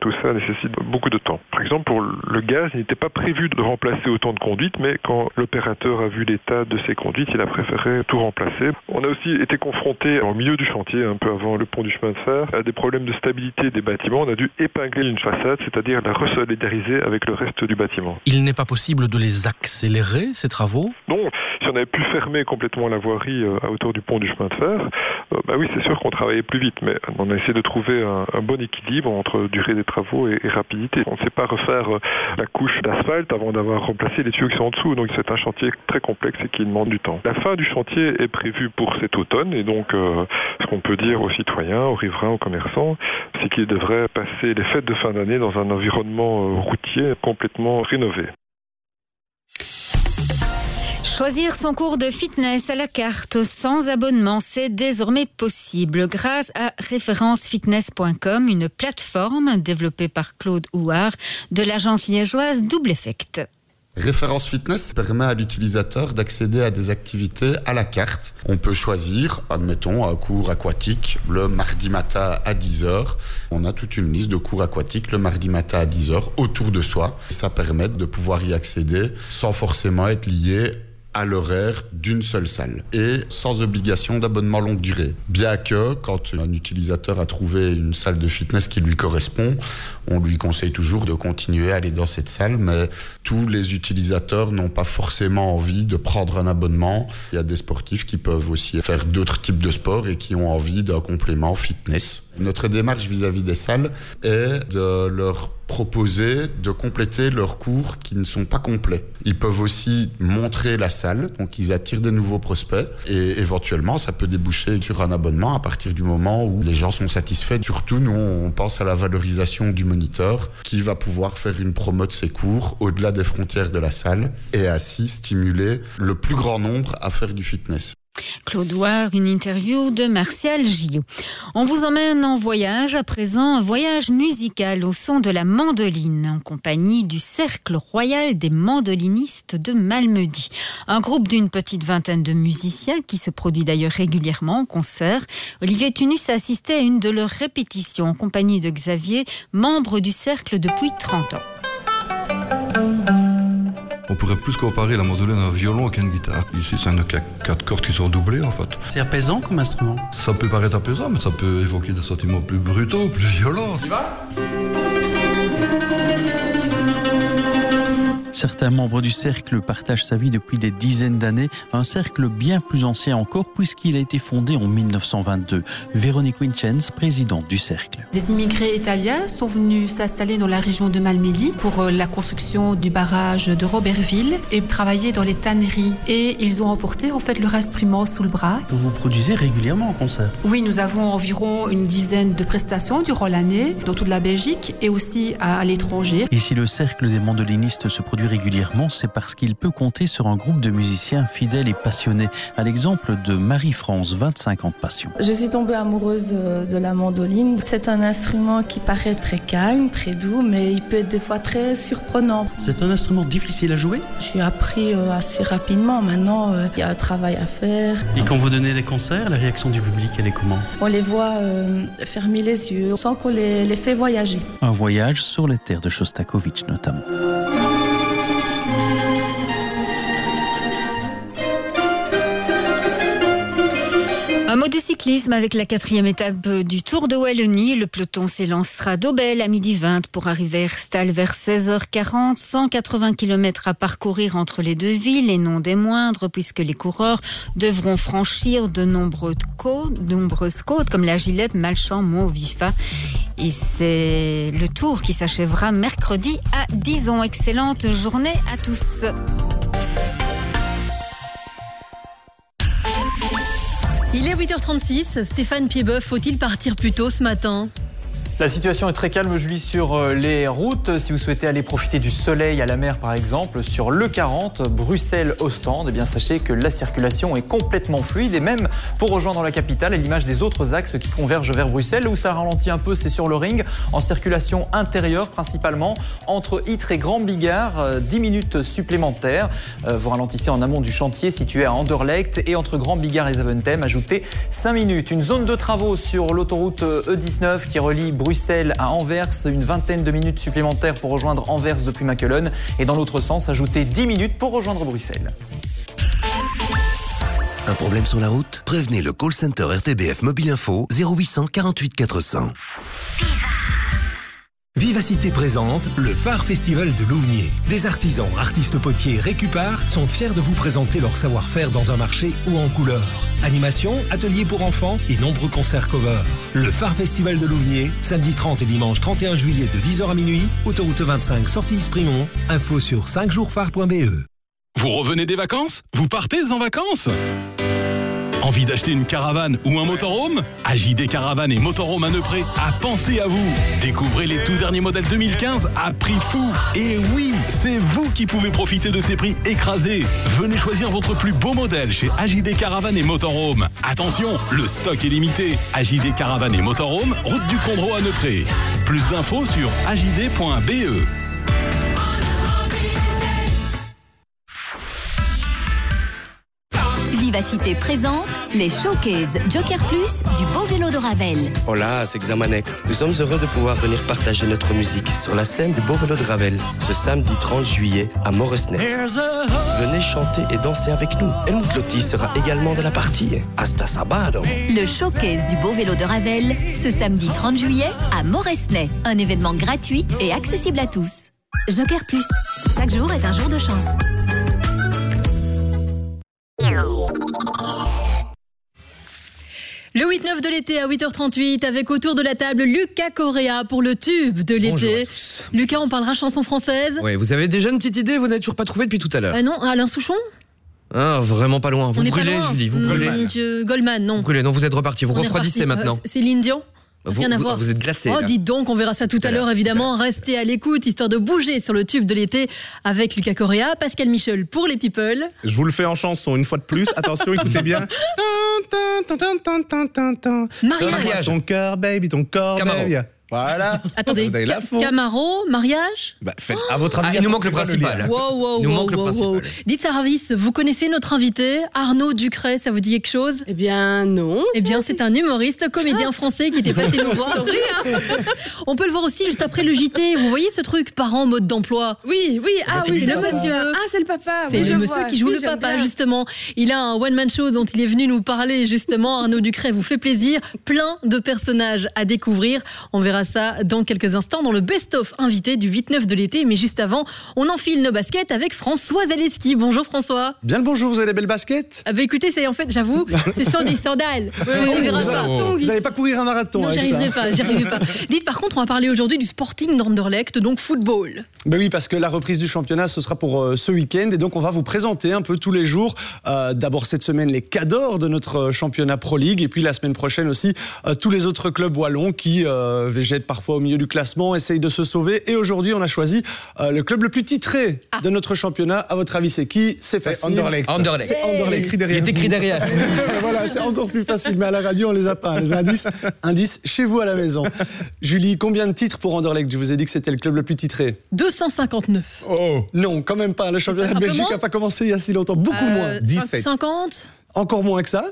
Tout ça nécessite beaucoup de temps. Par exemple, pour le gaz, il n'était pas prévu de remplacer autant de conduites, mais quand l'opérateur a vu l'état de ces conduites, il a préféré tout remplacer. On a aussi été confronté au milieu du chantier, un peu avant le pont du chemin de fer, à des problèmes de stabilité des bâtiments. On a dû épingler une façade, c'est-à-dire la resolidariser avec le reste du bâtiment.
Il n'est pas possible de les accélérer, ces travaux?
Non, si on avait pu fermer complètement la voirie euh, à hauteur du pont du chemin de fer, euh, bah oui, c'est sûr qu'on travaillait plus vite, mais on a essayé de trouver un, bon équilibre entre durée des travaux et, rapidité. On ne sait pas refaire euh, la couche d'asphalte avant d'avoir remplacé les tuyaux qui sont en dessous, donc c'est un chantier très complexe et qui demande du temps. La fin du chantier est prévue pour cet automne, et donc ce qu'on peut dire aux citoyens, aux riverains, aux commerçants, c'est qu'ils devraient passer les fêtes de fin d'année dans un environnement routier complètement rénové.
Choisir son cours de fitness à la carte sans abonnement, c'est désormais possible grâce à référencefitness.com, une plateforme développée par Claude Houard de l'agence liégeoise Double Effect.
Référence Fitness permet à l'utilisateur d'accéder à des activités à la carte. On peut choisir, admettons, un cours aquatique le mardi matin à 10h. On a toute une liste de cours aquatiques le mardi matin à 10h autour de soi. Ça permet de pouvoir y accéder sans forcément être lié à l'horaire d'une seule salle et sans obligation d'abonnement longue durée. Bien que quand un utilisateur a trouvé une salle de fitness qui lui correspond, on lui conseille toujours de continuer à aller dans cette salle, mais tous les utilisateurs n'ont pas forcément envie de prendre un abonnement. Il y a des sportifs qui peuvent aussi faire d'autres types de sports et qui ont envie d'un complément fitness. Notre démarche vis-à-vis -vis des salles est de leur proposer de compléter leurs cours qui ne sont pas complets. Ils peuvent aussi montrer la salle, donc ils attirent des nouveaux prospects et éventuellement ça peut déboucher sur un abonnement à partir du moment où les gens sont satisfaits. Surtout nous on pense à la valorisation du moniteur qui va pouvoir faire une promo de ses cours au-delà des frontières de la salle et ainsi stimuler le plus grand nombre à faire du fitness.
Claude Ouard, une interview de Martial Gillot. On vous emmène en voyage à présent, un voyage musical au son de la mandoline en compagnie du Cercle Royal des mandolinistes de Malmedy. Un groupe d'une petite vingtaine de musiciens qui se produit d'ailleurs régulièrement en concert. Olivier Tunus a assisté à une de leurs répétitions en compagnie de Xavier, membre du Cercle depuis 30 ans.
On pourrait plus comparer la mandoline à un violon qu'à une guitare. Ici, c'est un quatre cordes qui sont doublées en fait.
C'est apaisant comme instrument?
Ça peut paraître apaisant, mais ça peut évoquer des sentiments plus brutaux, plus violents. Tu vas?
Certains membres du cercle partagent sa vie depuis des dizaines d'années, un cercle bien plus ancien encore puisqu'il a été fondé en 1922. Véronique Vincenz, présidente du cercle.
Des immigrés italiens sont venus s'installer dans la région de Malmedy pour euh, la construction du barrage de Robertville et travailler dans les tanneries. Et ils ont emporté en fait leur instrument sous le bras.
Vous vous produisez régulièrement en concert?
Oui, nous avons environ une dizaine de prestations durant l'année dans toute la Belgique et aussi à l'étranger.
Et si le cercle des mandolinistes se produit régulièrement, c'est parce qu'il peut compter sur un groupe de musiciens fidèles et passionnés, à l'exemple de Marie-France, 25 ans de passion.
Je suis tombée amoureuse euh, de la mandoline. C'est un instrument qui paraît très calme, très doux, mais il peut être des fois très surprenant.
C'est un instrument difficile à jouer?
J'ai appris euh, assez rapidement. Maintenant, euh, il y a un travail à faire.
Et quand vous donnez les concerts, la réaction du public, elle est comment?
On les voit fermer les yeux, on sent qu'on les, les fait voyager.
Un voyage sur les terres de Shostakovich notamment.
Un mot de cyclisme avec la quatrième étape du Tour de Wallonie. Le peloton s'élancera d'Aubel à midi 20 pour arriver à Herstal vers 16h40. 180 km à parcourir entre les deux villes et non des moindres puisque les coureurs devront franchir de nombreuses côtes, nombreuses côtes comme la Gillette, Malchamp, Vifa. Et c'est le tour qui s'achèvera mercredi à 10 ans. Excellente journée à tous.
Il est 8h36. Stéphane Pieboeuf, faut-il partir plus tôt ce matin?
La situation est très calme, Julie, sur euh, les routes. Si vous souhaitez aller profiter du soleil à la mer, par exemple, sur le 40, Bruxelles-Ostende, eh bien, sachez que la circulation est complètement fluide et même pour rejoindre la capitale, à l'image des autres axes qui convergent vers Bruxelles, où ça ralentit un peu, c'est sur le ring, en circulation intérieure principalement, entre Ytre et Grand Bigard, 10 euh, minutes supplémentaires. Euh, vous ralentissez en amont du chantier situé à Anderlecht et entre Grand Bigard et Zaventem, ajoutez 5 minutes. Une zone de travaux sur l'autoroute E19 qui relie Bruxelles Bruxelles à Anvers, une vingtaine de minutes supplémentaires pour rejoindre Anvers depuis Maquelone. Et dans l'autre sens, ajouter 10 minutes pour rejoindre Bruxelles.
Un problème sur la route? Prévenez le call center RTBF Mobile Info 0800 48 400.
Vivacité présente le Phare Festival de Louvnier. Des artisans, artistes potiers récupards sont fiers de vous présenter leur savoir-faire dans un marché haut en couleur. Animation, ateliers pour enfants et nombreux concerts cover. Le Phare Festival de Louvnier, samedi 30 et dimanche 31 juillet de 10h à minuit, autoroute 25 sortie Sprimont. Info sur 5jours-phare.be.
Vous revenez des vacances? Vous partez en vacances? Envie d'acheter une caravane ou un motorhome AJD Caravane et Motorhome à Neupré a pensé à vous. Découvrez les tout derniers modèles 2015 à prix fou. Et oui, c'est vous qui pouvez profiter de ces prix écrasés. Venez choisir votre plus beau modèle chez AJD Caravane et Motorhome. Attention, le stock est limité. AJD Caravane et Motorhome, route du Condro à Neupré. Plus d'infos sur ajd.be.
Vivacité présente les showcases Joker Plus du beau vélo de Ravel.
Hola, c'est Xamanek. Nous sommes heureux de pouvoir venir partager notre musique sur la scène du beau vélo de Ravel ce samedi 30 juillet à Moresnet. Venez chanter et danser avec nous. Helmut Lotti sera également de la partie. Hasta sabado.
Le showcase du beau vélo de Ravel ce samedi 30 juillet à Moresnet. Un événement gratuit et accessible à tous. Joker Plus. Chaque jour est un jour de chance.
Le 8-9 de l'été à 8h38 avec autour de la table Lucas Correa pour le tube de l'été. Lucas, on parlera chanson française.
Oui, vous avez déjà une petite idée Vous n'avez toujours pas trouvé depuis tout à l'heure.
Ah non, Alain Souchon
ah, vraiment pas loin. Vous brûlez, Julie, vous brûlez.
Mmh, Goldman, non.
Vous brûlez, non, vous êtes reparti. Vous refroidissez maintenant.
C'est l'Indien
Vous,
Rien à
vous-
voir.
vous êtes glacé.
Oh,
là.
dites donc, on verra ça tout à l'heure, évidemment. Restez à l'écoute, histoire de bouger sur le tube de l'été avec Lucas Correa, Pascal Michel pour les people.
Je vous le fais en chanson une fois de plus. Attention, écoutez bien.
Mariage.
Ton cœur, baby, ton corps,
Camaro.
baby. Voilà.
Attendez,
Vous avez la faute.
Camaro, mariage
Bah, faites, à votre avis,
Ah, il nous manque le
c'est
principal.
Wow, wow,
Il nous
wow,
manque le
wow,
principal.
wow. Dites Saravis, vous connaissez notre invité, Arnaud Ducret, ça vous dit quelque chose?
Eh bien, non.
Eh bien, c'est un humoriste, comédien français qui était passé nous voir.
C'est hein
On peut le voir aussi juste après le JT. Vous voyez ce truc, parent mode d'emploi?
Oui, oui, ah
c'est
oui,
le
le
monsieur.
Ah, c'est le papa.
C'est
oui,
le monsieur
vois.
qui joue
Oui,
le papa,
bien.
justement. Il a un one-man show dont il est venu nous parler, justement. Arnaud Ducret vous fait plaisir. Plein de personnages à découvrir. On verra ça dans quelques instants dans le best-of invité du 8-9 de l'été. Mais juste avant, on enfile nos baskets avec François Zaleski. Bonjour François.
Bien le bonjour, vous avez des belles baskets?
Ah bah écoutez, c'est en fait, j'avoue, ce sont des sandales.
Vous
ça.
allez- Vous n'allez pas courir un marathon
Non, j'y
avec ça.
arriverai pas, pas. Dites par contre, on va parler aujourd'hui du Sporting d'Anderlecht, donc football.
Ben oui, parce que la reprise du championnat, ce sera pour euh, ce week-end. Et donc, on va vous présenter un peu tous les jours. euh, D'abord, cette semaine, les cadors de notre euh, championnat Pro League. Et puis, la semaine prochaine aussi, euh, tous les autres clubs wallons qui végètent parfois au milieu du classement, essayent de se sauver. Et aujourd'hui, on a choisi euh, le club le plus titré de notre championnat. À votre avis, c'est qui? C'est facile.
Anderlecht.
Anderlecht.
C'est Anderlecht.
Écrit derrière
Il est écrit derrière.
voilà, c'est encore plus facile. Mais à la radio, on les a pas. Les indices, indices chez vous à la maison. Julie, combien de titres pour Anderlecht? Je vous ai dit que c'était le club le plus titré.
259.
Oh.
Non, quand même pas. Le championnat de
peu
Belgique n'a pas commencé il y a si longtemps. Beaucoup
Euh,
moins.
17.
50
Encore moins que ça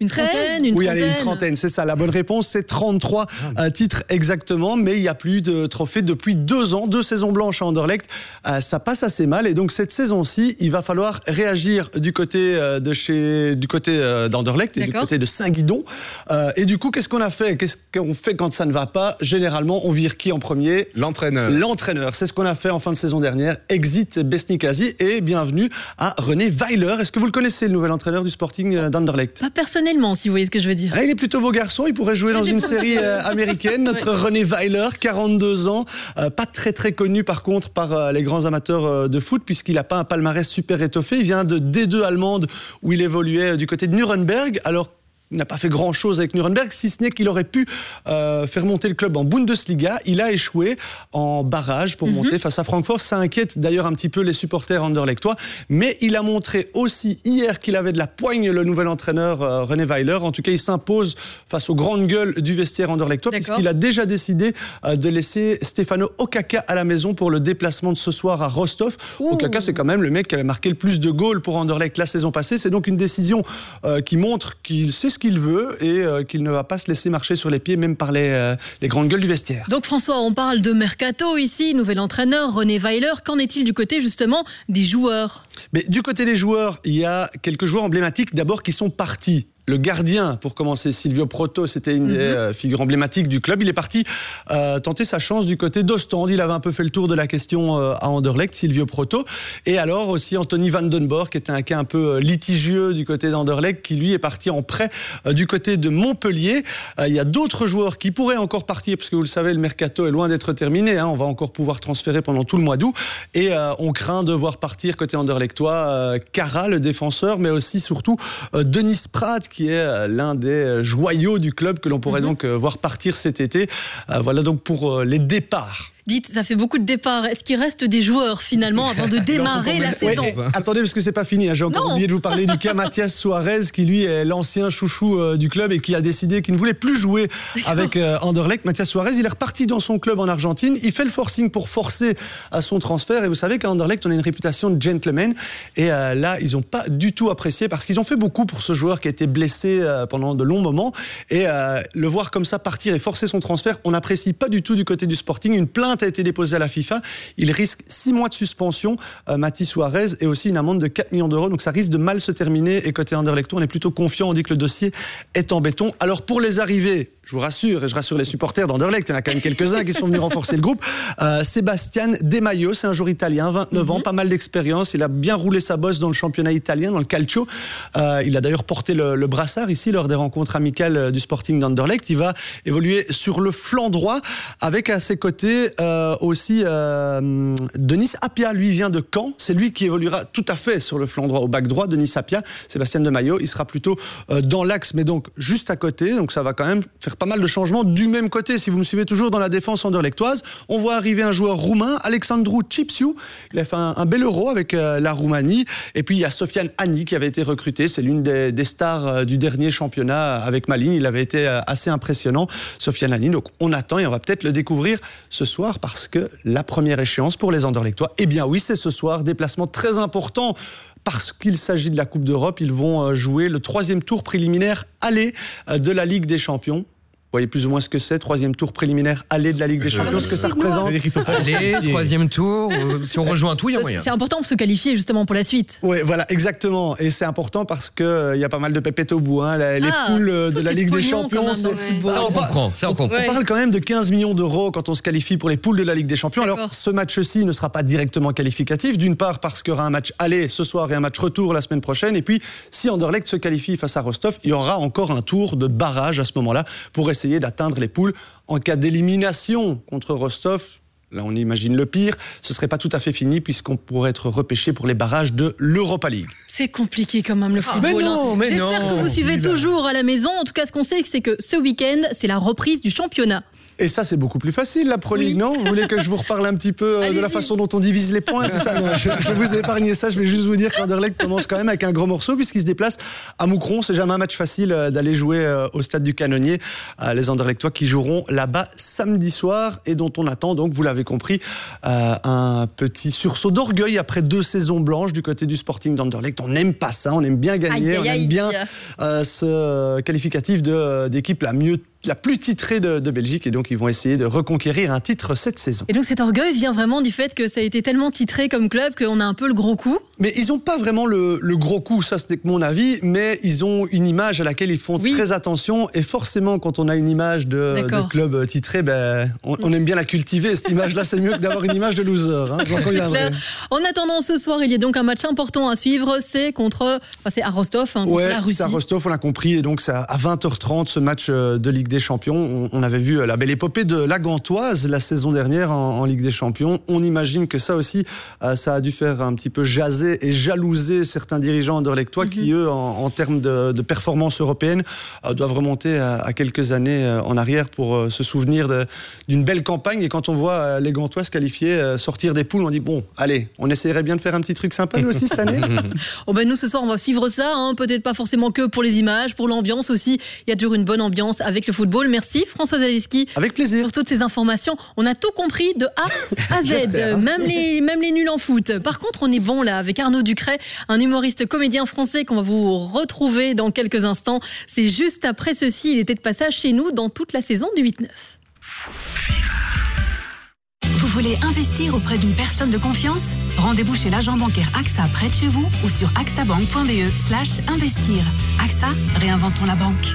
Une trentaine Une
oui,
trentaine
allez, une trentaine, c'est ça. La bonne réponse, c'est 33 euh, titres exactement, mais il n'y a plus de trophées depuis deux ans, deux saisons blanches à Anderlecht. Euh, ça passe assez mal, et donc cette saison-ci, il va falloir réagir du côté euh, de chez, du côté euh, d'Anderlecht et du côté de Saint-Guidon. Euh, et du coup, qu'est-ce qu'on a fait? Qu'est-ce qu'on fait quand ça ne va pas? Généralement, on vire qui en premier?
L'entraîneur.
L'entraîneur. C'est ce qu'on a fait en fin de saison dernière. Exit Besnikazi et bienvenue à René Weiler. Est-ce que vous le connaissez, le nouvel entraîneur du Sporting euh, d'Anderlecht?
Pas si vous voyez ce que je veux dire.
ah, il est plutôt beau garçon, il pourrait jouer dans une série euh, américaine. Notre René Weiler, 42 ans, euh, pas très très connu par contre par euh, les grands amateurs euh, de foot puisqu'il n'a pas un palmarès super étoffé. Il vient de D2 allemande où il évoluait du côté de Nuremberg. Alors n'a pas fait grand-chose avec Nuremberg, si ce n'est qu'il aurait pu euh, faire monter le club en Bundesliga. Il a échoué en barrage pour monter face à Francfort. Ça inquiète d'ailleurs un petit peu les supporters anderlechtois. Mais il a montré aussi hier qu'il avait de la poigne, le nouvel entraîneur euh, René Weiler. En tout cas, il s'impose face aux grandes gueules du vestiaire anderlechtois puisqu'il a déjà décidé euh, de laisser Stefano Okaka à la maison pour le déplacement de ce soir à Rostov. Okaka, c'est quand même le mec qui avait marqué le plus de goals pour Anderlecht la saison passée. C'est donc une décision qui montre qu'il sait ce qu'il veut et euh, qu'il ne va pas se laisser marcher sur les pieds, même par les, euh, les grandes gueules du vestiaire.
Donc François, on parle de Mercato ici, nouvel entraîneur, René Weiler. Qu'en est-il du côté justement des joueurs?
Mais du côté des joueurs, il y a quelques joueurs emblématiques d'abord qui sont partis. Le gardien, pour commencer, Silvio Proto, c'était une des euh, figures emblématiques du club. Il est parti euh, tenter sa chance du côté d'Ostende. Il avait un peu fait le tour de la question euh, à Anderlecht, Silvio Proto. Et alors aussi Anthony Van Den Borg, qui était un cas un peu litigieux du côté d'Anderlecht, qui lui est parti en prêt euh, du côté de Montpellier. Il y a d'autres joueurs qui pourraient encore partir, parce que vous le savez, le mercato est loin d'être terminé. hein. On va encore pouvoir transférer pendant tout le mois d'août. Et on craint de voir partir côté Anderlechtois Cara, le défenseur, mais aussi surtout Denis Pratt, qui est euh, l'un des euh, joyaux du club que l'on pourrait donc euh, voir partir cet été. Voilà donc pour les départs.
Dites, ça fait beaucoup de départs. Est-ce qu'il reste des joueurs finalement avant de démarrer la saison
Ouais, attendez, parce que c'est pas fini. hein. J'ai encore
Non.
oublié de vous parler du cas Mathias Suarez, qui lui est l'ancien chouchou euh, du club et qui a décidé qu'il ne voulait plus jouer avec euh, Anderlecht. Mathias Suarez, il est reparti dans son club en Argentine. Il fait le forcing pour forcer à son transfert. Et vous savez qu'à Anderlecht, on a une réputation de gentleman. Et euh, là, ils n'ont pas du tout apprécié parce qu'ils ont fait beaucoup pour ce joueur qui a été blessé pendant de longs moments. Et le voir comme ça partir et forcer son transfert, on n'apprécie pas du tout du côté du Sporting. Une plainte a été déposée à la FIFA. Il risque six mois de suspension, euh, Mathis Suarez, et aussi une amende de 4 millions d'euros. Donc ça risque de mal se terminer. Et côté Anderlecht, on est plutôt confiant. On dit que le dossier est en béton. Alors pour les arrivées, je vous rassure, et je rassure les supporters d'Anderlecht, il y en a quand même quelques-uns qui sont venus renforcer le groupe. Euh, Sébastien De Maio, c'est un joueur italien, 29 ans, pas mal d'expérience. Il a bien roulé sa bosse dans le championnat italien, dans le calcio. Euh, il a d'ailleurs porté le, le brassard ici lors des rencontres amicales euh, du Sporting d'Anderlecht. Il va évoluer sur le flanc droit, avec à ses côtés euh, aussi Denis Appia. Lui vient de Caen. C'est lui qui évoluera tout à fait sur le flanc droit, au bac droit. Denis Appia, Sébastien De Maio, il sera plutôt dans l'axe, mais donc juste à côté. Donc ça va quand même faire pas mal de changements du même côté. Si vous me suivez toujours dans la défense anderlechtoise, on voit arriver un joueur roumain, Alexandru Cipsiu. Il a fait un, bel euro avec euh, la Roumanie. Et puis il y a Sofiane Ani qui avait été recruté. C'est l'une des, stars euh, du dernier championnat avec Malines. Il avait été euh, assez impressionnant, Sofiane Ani. Donc on attend et on va peut-être le découvrir ce soir parce que la première échéance pour les anderlechtois, eh bien oui, c'est ce soir. Déplacement très important parce qu'il s'agit de la Coupe d'Europe. Ils vont jouer le troisième tour préliminaire aller de la Ligue des Champions. Vous voyez plus ou moins ce que c'est, troisième tour préliminaire aller de la Ligue des Champions, ce que ça représente.
Allez, troisième tour. euh, Si on rejoint tout, il y a moyen.
C'est important pour se qualifier justement pour la suite.
Oui, voilà, exactement. Et c'est important parce qu'il il y a pas mal de pépettes au bout. hein. La- Les
Ah,
poules euh, de la Ligue des Champions. c'est-
football.
Ça, on comprend. Ça, on comprend.
On parle quand même de 15 millions d'euros quand on se qualifie pour les poules de la Ligue des Champions. Alors, ce match-ci ne sera pas directement qualificatif. D'une part, parce qu'il y aura un match aller ce soir et un match retour la semaine prochaine. Et puis, si Anderlecht se qualifie face à Rostov, il y aura encore un tour de barrage à ce moment-là pour essayer d'atteindre les poules. En cas d'élimination contre Rostov, là on imagine le pire, ce serait pas tout à fait fini puisqu'on pourrait être repêché pour les barrages de l'Europa League.
C'est compliqué quand même le football.
mais non,
hein.
mais
J'espère
non.
que vous suivez toujours à la maison. En tout cas, ce qu'on sait, c'est que ce week-end, c'est la reprise du championnat.
Et ça, c'est beaucoup plus facile, la Pro League, non Vous voulez que je vous reparle un petit peu euh, de la façon dont on divise les points tout ça, non, je, je vais vous épargner ça. Je vais juste vous dire qu'Anderlecht commence quand même avec un gros morceau puisqu'il se déplace à Moucron. C'est jamais un match facile euh, d'aller jouer euh, au stade du Canonnier. Les Anderlechtois qui joueront là-bas samedi soir et dont on attend donc, vous l'avez compris, un petit sursaut d'orgueil après deux saisons blanches du côté du Sporting d'Anderlecht. On n'aime pas ça, on aime bien gagner,
Aïe, aïe,
on aime bien ce qualificatif de, d'équipe la mieux la plus titrée de, de Belgique et donc ils vont essayer de reconquérir un titre cette saison.
Et donc cet orgueil vient vraiment du fait que ça a été tellement titré comme club qu'on a un peu le gros coup.
Mais ils n'ont pas vraiment le, le gros coup, ça c'était mon avis, mais ils ont une image à laquelle ils font très attention et forcément quand on a une image de, club titré, ben, on, on aime bien la cultiver. Cette image-là, c'est mieux que d'avoir une image de loser. Hein.
En attendant ce soir, il y a donc un match important à suivre. C'est contre, enfin, c'est à Rostov, hein, contre
Ouais,
la Russie.
c'est à Rostov, on l'a compris. Et donc, c'est à 20h30, ce match euh, de Ligue des Champions. On, on avait vu la belle épopée de la Gantoise la saison dernière en, en Ligue des Champions. On imagine que ça aussi, euh, ça a dû faire un petit peu jaser et jalouser certains dirigeants anderlechtois qui, eux, en, en termes de, de performance européenne, euh, doivent remonter à, à quelques années euh, en arrière pour euh, se souvenir de- d'une belle campagne. Et quand on voit euh, les Gantois se qualifier, euh, sortir des poules, on dit bon, allez, on essayerait bien de faire un petit truc sympa nous aussi cette année.
Oh ben nous ce soir on va suivre ça, hein. peut-être pas forcément que pour les images, pour l'ambiance aussi. Il y a toujours une bonne ambiance avec le football. Merci François Zaleski.
Avec plaisir.
Pour toutes ces informations. On a tout compris de A à Z, même les, même les nuls en foot. Par contre on est bon là avec Arnaud Ducret, un humoriste comédien français qu'on va vous retrouver dans quelques instants. C'est juste après ceci, il était de passage chez nous dans toute la saison du 8-9.
Vous voulez investir auprès d'une personne de confiance? Rendez-vous chez l'agent bancaire AXA près de chez vous ou sur axabank.be slash investir. AXA, réinventons la banque.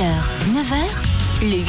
8h, 9h, le 8-9.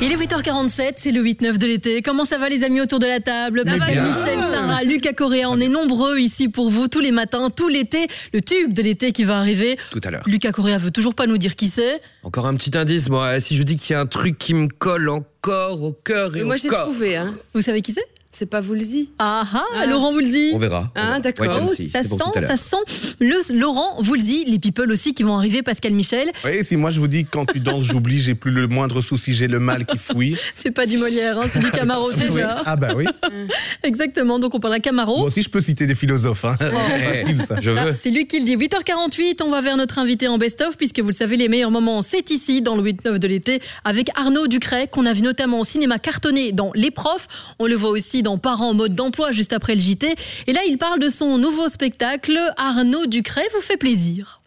Il est 8h47, c'est le 8-9 de l'été. Comment ça va les amis autour de la table?
Ça
Pascal. Michel, Sarah, Lucas Correa, on est nombreux ici pour vous tous les matins, tout l'été. Le tube de l'été qui va arriver.
Tout à l'heure.
Lucas Correa veut toujours pas nous dire qui c'est.
Encore un petit indice, moi. Si je dis qu'il y a un truc qui me colle encore au cœur et
Mais moi
au
j'ai
corps.
trouvé. Hein.
Vous savez qui c'est?
C'est pas Woolsey.
Ah ah, Laurent Voulzy.
On verra.
Ah,
On verra.
d'accord.
Oh, ça sent, ça sent le Laurent Voulzy, les people aussi qui vont arriver, Pascal Michel.
Oui, si moi je vous dis que quand tu danses, j'oublie, j'ai plus le moindre souci, j'ai le mal qui fouille.
C'est pas du Molière, hein, c'est du Camaro
Oui.
déjà.
Ah bah oui.
Exactement, donc on parle à Camaro.
Moi aussi, je peux citer des philosophes. Hein. Facile, ça.
Je
Ça,
veux.
C'est lui qui le dit. 8h48, on va vers notre invité en best-of, puisque vous le savez, les meilleurs moments, c'est ici, dans le 8-9 de l'été, avec Arnaud Ducret, qu'on a vu notamment au cinéma cartonné dans Les Profs. On le voit aussi dans Parents en mode d'emploi, juste après le JT. Et là, il parle de son nouveau spectacle. Arnaud Ducret vous fait plaisir.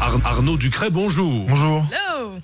Ar- Arnaud Ducret, bonjour.
Bonjour.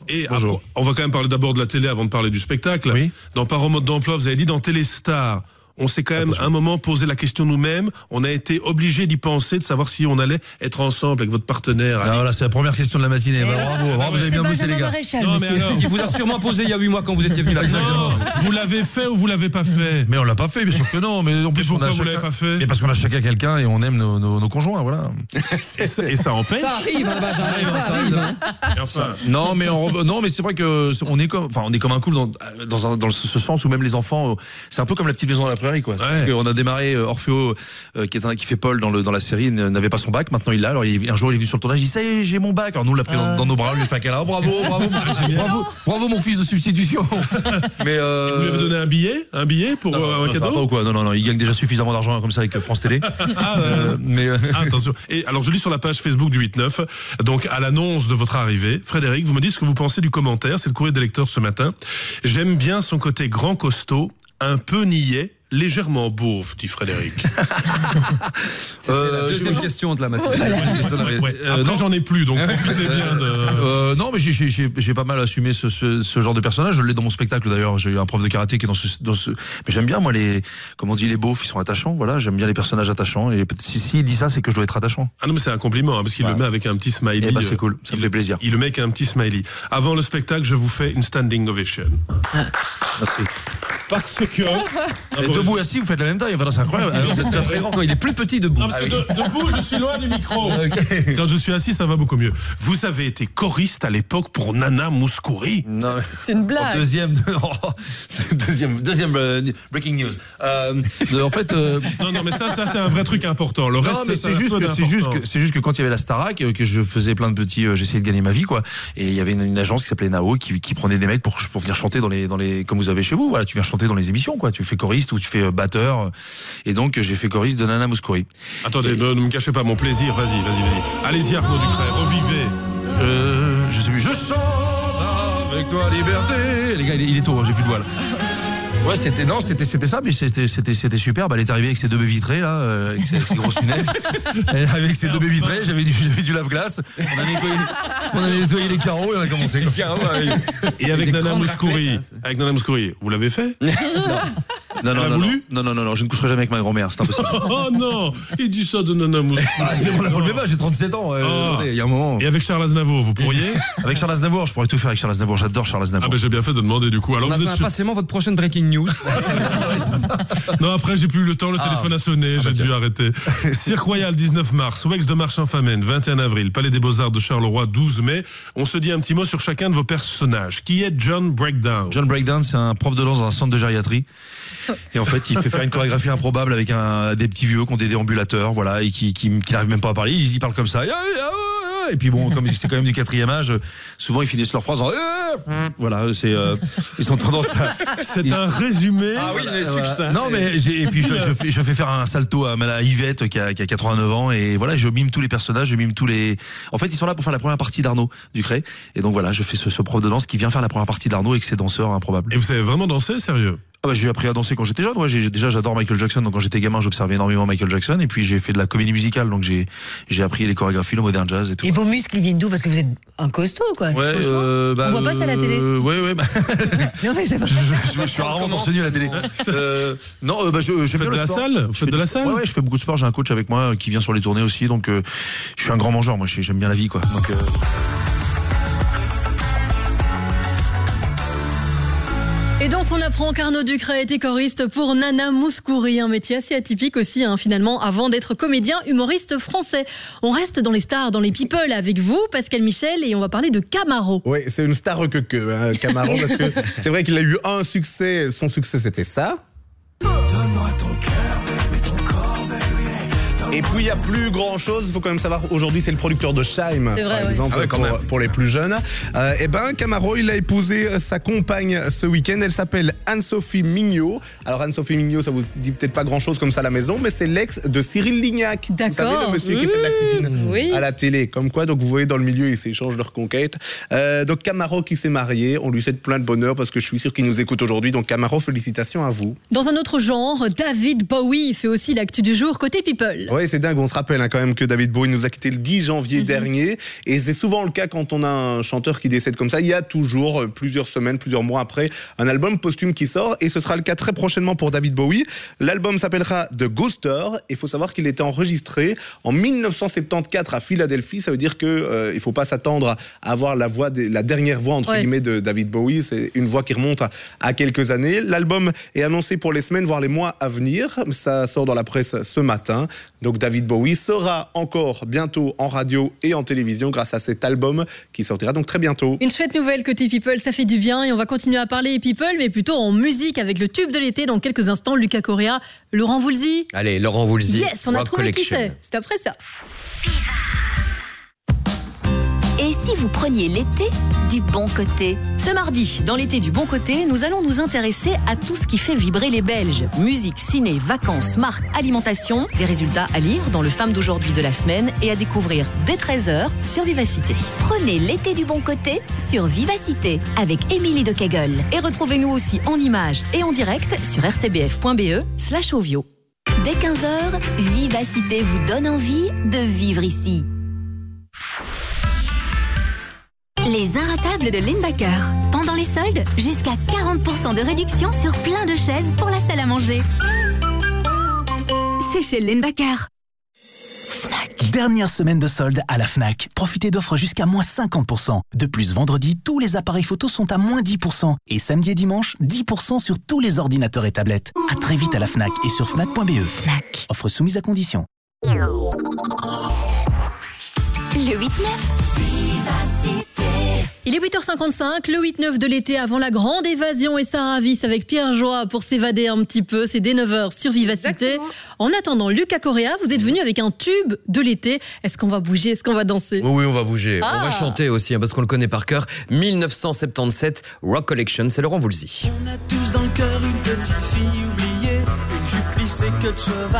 Et après, on va quand même parler d'abord de la télé avant de parler du spectacle. Dans Par mode d'emploi, vous avez dit dans Téléstar. On s'est quand même un moment posé la question nous-mêmes. On a été obligé d'y penser, de savoir si on allait être ensemble avec votre partenaire.
Ah, voilà, c'est la première question de la matinée. Bah, bravo, bravo, vous avez bien bossé les gars.
Non, mais alors
Il vous a sûrement posé il y a 8 mois quand vous étiez venu là.
Non, vous l'avez fait ou vous l'avez pas fait?
Mais on l'a pas fait, bien sûr que non. Mais en plus, on
pourquoi
a
vous
chacun-
l'avez pas fait?
Mais parce qu'on a chacun quelqu'un et on aime nos, nos- nos conjoints, voilà.
et, ça, empêche
Ça arrive, hein, Benjamin, ça arrive, hein.
Et enfin,
Non, mais on, non, mais c'est vrai que on est comme, enfin, on est comme un couple dans, dans, un- dans ce ce sens où même les enfants, euh, c'est un peu comme la petite maison à la prairie, quoi. Qu'on a démarré euh, Orfeo, euh, qui est un, qui fait Paul dans le dans la série, n'avait pas son bac. Maintenant il l'a. Alors il- un jour il est venu sur le tournage, il dit ça j'ai mon bac. Alors nous on l'a pris dans, dans nos bras, on lui fait un câlin. Bravo, bravo, mon- bravo, bravo, mon fils de substitution. Mais euh,
vous lui avez donné un billet, un billet pour
non,
euh,
non,
un
va
cadeau
pas ou quoi? Non, non, non, il gagne déjà suffisamment d'argent comme ça avec France Télé.
Ah,
Euh, mais euh,
Attention. Et alors, je lis sur la page Facebook du 8-9, donc à l'annonce de votre arrivée, Frédéric, vous me dites ce que vous pensez du commentaire, c'est le courrier des lecteurs ce matin. J'aime bien son côté grand costaud, un peu niais, légèrement beauf, dit Frédéric.
Euh,
deuxième
je-
question de la matinée.
Voilà.
Ouais, ouais.
Euh,
Après,
non.
j'en ai plus, donc profitez bien de...
Euh, non, mais j'ai- pas mal assumé ce, ce, ce genre de personnage. Je l'ai dans mon spectacle d'ailleurs. J'ai eu un prof de karaté qui est dans ce. Dans ce... Mais j'aime bien moi les, comme on dit, les beaufs, ils sont attachants. Voilà, j'aime bien les personnages attachants. Et si, si il dit ça, c'est que je dois être attachant.
Ah non, mais c'est un compliment, hein, parce qu'il le met avec un petit smiley.
Eh ben, c'est
euh,
cool, ça me fait plaisir.
Il le met avec un petit smiley. Avant le spectacle, je vous fais une standing ovation.
Merci.
Parce que...
Debout et assis, vous faites la même taille. Enfin, c'est incroyable. Alors, vous êtes déjà très grand.
Non, il est plus petit debout.
Non, parce que de- debout, je suis loin du micro. Quand je suis assis, ça va beaucoup mieux. Vous avez été choriste à l'époque pour Nana Mouskouri.
Non,
C'est une blague.
Deuxième, deuxième, deuxième euh, breaking news. Euh, en fait, euh,
Non, non, mais ça, ça c'est un vrai truc important. Le reste,
mais c'est juste que c'est juste que c'est juste que quand il y avait la Starac, euh, que je faisais plein de petits, euh, j'essayais de gagner ma vie quoi. Et il y avait une, une agence qui s'appelait Nao qui, qui prenait des mecs pour pour venir chanter dans les dans les comme vous avez chez vous. Voilà, tu viens chanter dans les émissions quoi. Tu fais choriste ou tu fais euh, batteur. Et donc j'ai fait choriste de Nana Mouskouri.
Attendez, ne, ne me cachez pas mon plaisir. Vas-y, vas-y, vas-y. Allez-y, Arnaud Ducret, revivez.
Euh, je sais plus. Je chante avec toi liberté. Les gars, il est, il est tôt. hein, j'ai plus de voile. Ouais, c'était non, c'était c'était ça, mais c'était c'était c'était superbe. Elle est arrivée avec ses deux baies vitrées là, euh, avec ses, avec ses grosses lunettes. Elle avec ses deux baies vitrées. J'avais du j'avais du lave-glace. On a nettoyé on a nettoyé les carreaux et on a commencé.
Et avec Nana Mouskouri, avec Nana Mouskouri, vous l'avez fait?
Non, non, non,
voulu
non, non, non, non, je ne coucherai jamais avec ma grand-mère, c'est impossible.
Oh non Il dit ça de Nana Mouskouri.
Ah, relevé pas, j'ai 37 ans. euh,
Ah.
attendez, Il y a un moment.
Et avec Charles Aznavour, vous pourriez
Avec Charles Aznavour, je pourrais tout faire avec Charles Aznavour. J'adore Charles
Ah
Aznavour.
ben j'ai bien fait de demander du coup. Alors
On
vous
attend
êtes sur-
impatiemment votre prochaine breaking news.
Non, après, j'ai plus eu le temps, le
Ah.
téléphone a sonné, j'ai dû arrêter. Cirque Royal, 19 mars, Wex de Marchand-Famenne, 21 avril, Palais des Beaux-Arts de Charleroi, 12 mai. On se dit un petit mot sur chacun de vos personnages. Qui est John Breakdown?
John Breakdown, c'est un prof de danse dans un centre de gériatrie. Et en fait, il fait faire une chorégraphie improbable avec un, des petits vieux qui ont des déambulateurs, voilà, et qui, qui, qui n'arrivent même pas à parler. Ils, ils parlent comme ça. Et puis bon, comme c'est quand même du quatrième âge, souvent ils finissent leur phrase en voilà, c'est euh, ils ont tendance à.
C'est un résumé.
Ah oui,
Voilà.
succinct.
Non mais et puis je, je fais, je fais faire un salto à à Yvette qui a, qui a 89 ans et voilà je mime tous les personnages, je mime tous les. En fait ils sont là pour faire la première partie d'Arnaud Ducré et donc voilà je fais ce, ce prof de danse qui vient faire la première partie d'Arnaud avec ses danseurs improbables.
Et vous savez vraiment danser, sérieux?
Ah bah, j'ai appris à danser quand j'étais jeune. Ouais, j'ai, déjà, j'adore Michael Jackson. Donc, quand j'étais gamin, j'observais énormément Michael Jackson. Et puis, j'ai fait de la comédie musicale. Donc, j'ai, j'ai appris les chorégraphies, le modern jazz et tout.
Et vos muscles, ils viennent d'où? Parce que vous êtes un costaud, quoi.
Ouais,
franchement.
euh, bah,
On voit pas ça à la télé.
euh, ouais, ouais. bah,
Non, mais c'est pas
je, je- je suis rarement nu à la télé. Euh, non, euh, bah, je,
faites
bien
de
le
la
sport.
salle Vous
Je
faites
fais
de la salle
Ouais, ouais, je fais beaucoup de sport. J'ai un coach avec moi euh, qui vient sur les tournées aussi. Donc, euh, je suis un grand mangeur. Moi, je- j'aime bien la vie, quoi. Donc,
apprend qu'Arnaud Ducret était choriste pour Nana Mouskouri, un métier assez atypique aussi hein, finalement avant d'être comédien humoriste français. On reste dans les stars, dans les people avec vous, Pascal Michel, et on va parler de Camaro.
Oui, c'est une star que que hein, Camaro, parce que c'est vrai qu'il a eu un succès. Son succès, c'était ça. Et puis il n'y a plus grand chose, il faut quand même savoir, aujourd'hui c'est le producteur de Scheim,
C'est vrai,
par
ouais.
exemple,
Ah ouais, quand
pour,
même.
pour les plus jeunes. Euh, et ben Camaro, il a épousé euh, sa compagne ce week-end, elle s'appelle Anne-Sophie Mignot. Alors Anne-Sophie Mignot, ça vous dit peut-être pas grand chose comme ça à la maison, mais c'est l'ex de Cyril Lignac. Vous savez,
D'accord.
le monsieur qui fait de la cuisine
Mmh, oui.
à la télé. Comme quoi, donc vous voyez dans le milieu, ils s'échangent leurs conquêtes. Euh, donc Camaro qui s'est marié, on lui souhaite plein de bonheur parce que je suis sûr qu'il nous écoute aujourd'hui. Donc Camaro, félicitations à vous.
Dans un autre genre, David Bowie fait aussi l'actu du jour côté people.
Oui, c'est dingue. On se rappelle hein, quand même que David Bowie nous a quitté le 10 janvier
Mhm.
dernier. Et c'est souvent le cas quand on a un chanteur qui décède comme ça. Il y a toujours euh, plusieurs semaines, plusieurs mois après, un album posthume qui sort. Et ce sera le cas très prochainement pour David Bowie. L'album s'appellera The Ghoster. Il faut savoir qu'il était enregistré en 1974 à Philadelphie. Ça veut dire que euh, il faut pas s'attendre à avoir la voix, des- la dernière voix entre
Ouais.
guillemets de David Bowie. C'est une voix qui remonte à, à quelques années. L'album est annoncé pour les semaines, voire les mois à venir. Ça sort dans la presse ce matin. Donc David Bowie sera encore bientôt en radio et en télévision grâce à cet album qui sortira donc très bientôt.
Une chouette nouvelle côté People, ça fait du bien et on va continuer à parler People, mais plutôt en musique avec le tube de l'été dans quelques instants. Lucas Correa, Laurent Voulzy.
Allez, Laurent Voulzy.
Yes, on a trouvé qui c'est. C'est après ça.
Et si vous preniez l'été du bon côté
Ce mardi, dans l'été du bon côté, nous allons nous intéresser à tout ce qui fait vibrer les Belges. Musique, ciné, vacances, marques, alimentation. Des résultats à lire dans le Femme d'aujourd'hui de la semaine et à découvrir dès 13h sur Vivacité.
Prenez l'été du bon côté sur Vivacité avec Émilie de Kegel.
Et retrouvez-nous aussi en images et en direct sur rtbf.be slash ovio.
Dès 15h, Vivacité vous donne envie de vivre ici. Les Inratables de Lindbacker. Pendant les soldes, jusqu'à 40% de réduction sur plein de chaises pour la salle à manger. C'est chez Lindbacker.
Dernière semaine de solde à la FNAC. Profitez d'offres jusqu'à moins 50%. De plus, vendredi, tous les appareils photos sont à moins 10%. Et samedi et dimanche, 10% sur tous les ordinateurs et tablettes. À très vite à la FNAC et sur FNAC.be. FNAC. Offre soumise à condition.
Le 8-9.
Il est 8h55, le 8-9 de l'été avant la grande évasion et Sarah Viss avec Pierre Joie pour s'évader un petit peu. C'est dès 9h sur Vivacité. En attendant, Lucas Correa, vous êtes venu avec un tube de l'été. Est-ce qu'on va bouger? Est-ce qu'on va danser?
Oui, oui, on va bouger.
Ah.
On va chanter aussi, hein, parce qu'on le connaît par cœur. 1977, Rock Collection, c'est Laurent Voulzy.
tous dans le cœur une petite fille oubliée, une jupe que de cheval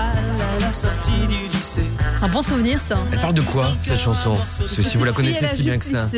à la sortie du lycée.
Un bon souvenir, ça.
Elle parle de quoi, cette chanson Parce que si vous la connaissez si bien que ça.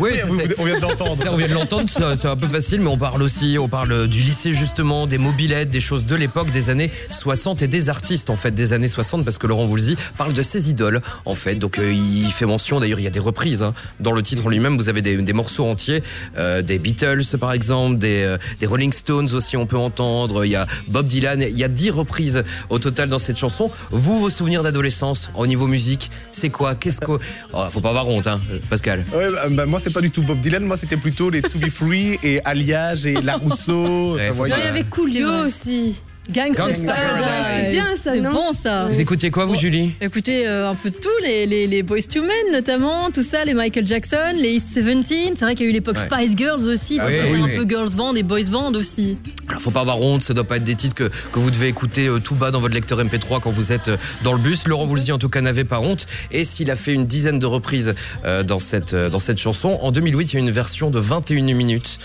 Oui, ça, c'est-
on vient de l'entendre.
Ça, on vient de l'entendre, c'est un peu facile, mais on parle aussi, on parle du lycée justement, des mobilettes, des choses de l'époque, des années 60 et des artistes en fait des années 60, parce que Laurent Voulzy parle de ses idoles en fait. Donc euh, il fait mention, d'ailleurs il y a des reprises hein. dans le titre en lui-même. Vous avez des, des morceaux entiers, euh, des Beatles par exemple, des, euh, des Rolling Stones aussi on peut entendre. Il y a Bob Dylan, il y a 10 reprises au total dans cette chanson. Vous, vos souvenirs d'adolescence au niveau musique, c'est quoi Qu'est-ce que oh, Faut pas avoir honte, hein, Pascal.
Ouais, bah, bah, moi, c'est pas du tout Bob Dylan. Moi, c'était plutôt les To Be Free et Alliage et La Rousseau. Enfin, voyez.
il y avait Coolio aussi. Gangsta
Gangsta
Paradise.
Paradise.
C'est bien ça,
C'est
non
bon,
ça.
Vous écoutiez quoi, vous, Julie?
Écoutez, euh, un peu de tout, les, les, les Boys to Men notamment, tout ça, les Michael Jackson, les East 17. C'est vrai qu'il y a eu l'époque
Ouais.
Spice Girls aussi,
Ah
donc
oui,
c'était
oui,
un
oui.
peu girls band et boys band aussi.
Alors faut pas avoir honte, ça doit pas être des titres que, que vous devez écouter euh, tout bas dans votre lecteur MP3 quand vous êtes euh, dans le bus. Laurent vous le dit en tout cas n'avait pas honte. Et s'il a fait une dizaine de reprises euh, dans, cette, euh, dans cette chanson, en 2008 il y a une version de 21 minutes.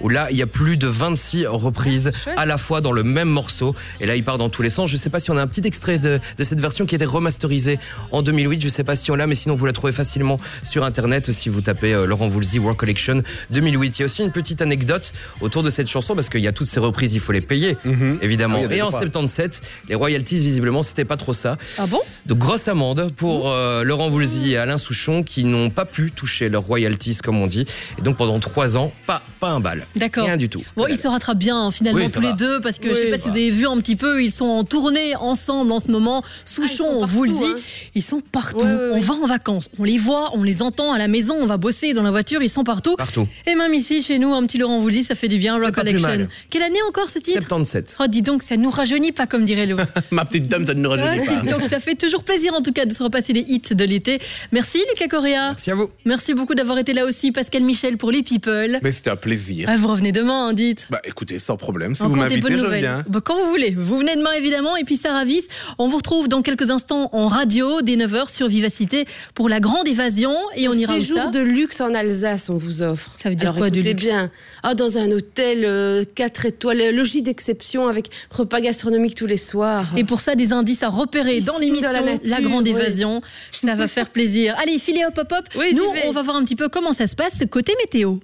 Où là, il y a plus de 26 reprises à la fois dans le même morceau. Et là, il part dans tous les sens. Je sais pas si on a un petit extrait de, de cette version qui a été remasterisée en 2008. Je sais pas si on l'a, mais sinon vous la trouvez facilement sur Internet si vous tapez euh, Laurent Voulzy Work Collection 2008. Il y a aussi une petite anecdote autour de cette chanson parce qu'il y a toutes ces reprises, il faut les payer, évidemment.
Ah oui, il y a des
et en
repas.
77, les royalties, visiblement, c'était pas trop ça.
Ah bon?
Donc grosse amende pour euh, Laurent Voulzy et Alain Souchon qui n'ont pas pu toucher leurs royalties, comme on dit. Et donc pendant trois ans, pas, pas un bal.
D'accord.
Rien du tout.
Bon, ils se rattrapent bien hein, finalement
Oui,
tous les deux parce que je
Oui,
sais pas si
bah.
vous avez vu un petit peu, ils sont en tournée ensemble en ce moment. Souchon,
partout,
Woolsey,
hein.
ils sont partout.
Ouais, ouais,
on
ouais.
va en vacances, on les voit, on les entend à la maison, on va bosser dans la voiture, ils sont partout.
Partout.
Et même ici chez nous, un petit Laurent Woolsey, ça fait du bien. Rock Collection. Quelle année encore ce titre?
77.
Oh, dis donc, ça nous rajeunit pas comme dirait l'autre.
Ma petite dame, ça ne rajeunit pas.
Donc ça fait toujours plaisir en tout cas de se repasser les hits de l'été. Merci Lucas Correa.
Merci à vous.
Merci beaucoup d'avoir été là aussi Pascal Michel pour les People.
Mais c'était un plaisir.
Ah, vous revenez demain, hein, dites.
Bah écoutez, sans problème. Si vous
Encore
m'invitez, je viens.
Bah, quand vous voulez. Vous venez demain évidemment. Et puis Sarah Viss, on vous retrouve dans quelques instants en radio dès 9h sur Vivacité pour la grande évasion. Et on
Un
ira où
séjour
ça?
de luxe en Alsace, on vous offre.
Ça veut dire
Alors,
quoi, de luxe?
bien. Ah, dans un hôtel 4 étoiles, logis d'exception avec repas gastronomiques tous les soirs.
Et pour ça, des indices à repérer dans l'émission
dans la nature,
La Grande
oui.
Évasion. Ça va faire plaisir. Allez, filez hop hop hop.
Oui,
Nous, on va voir un petit peu comment ça se passe côté météo.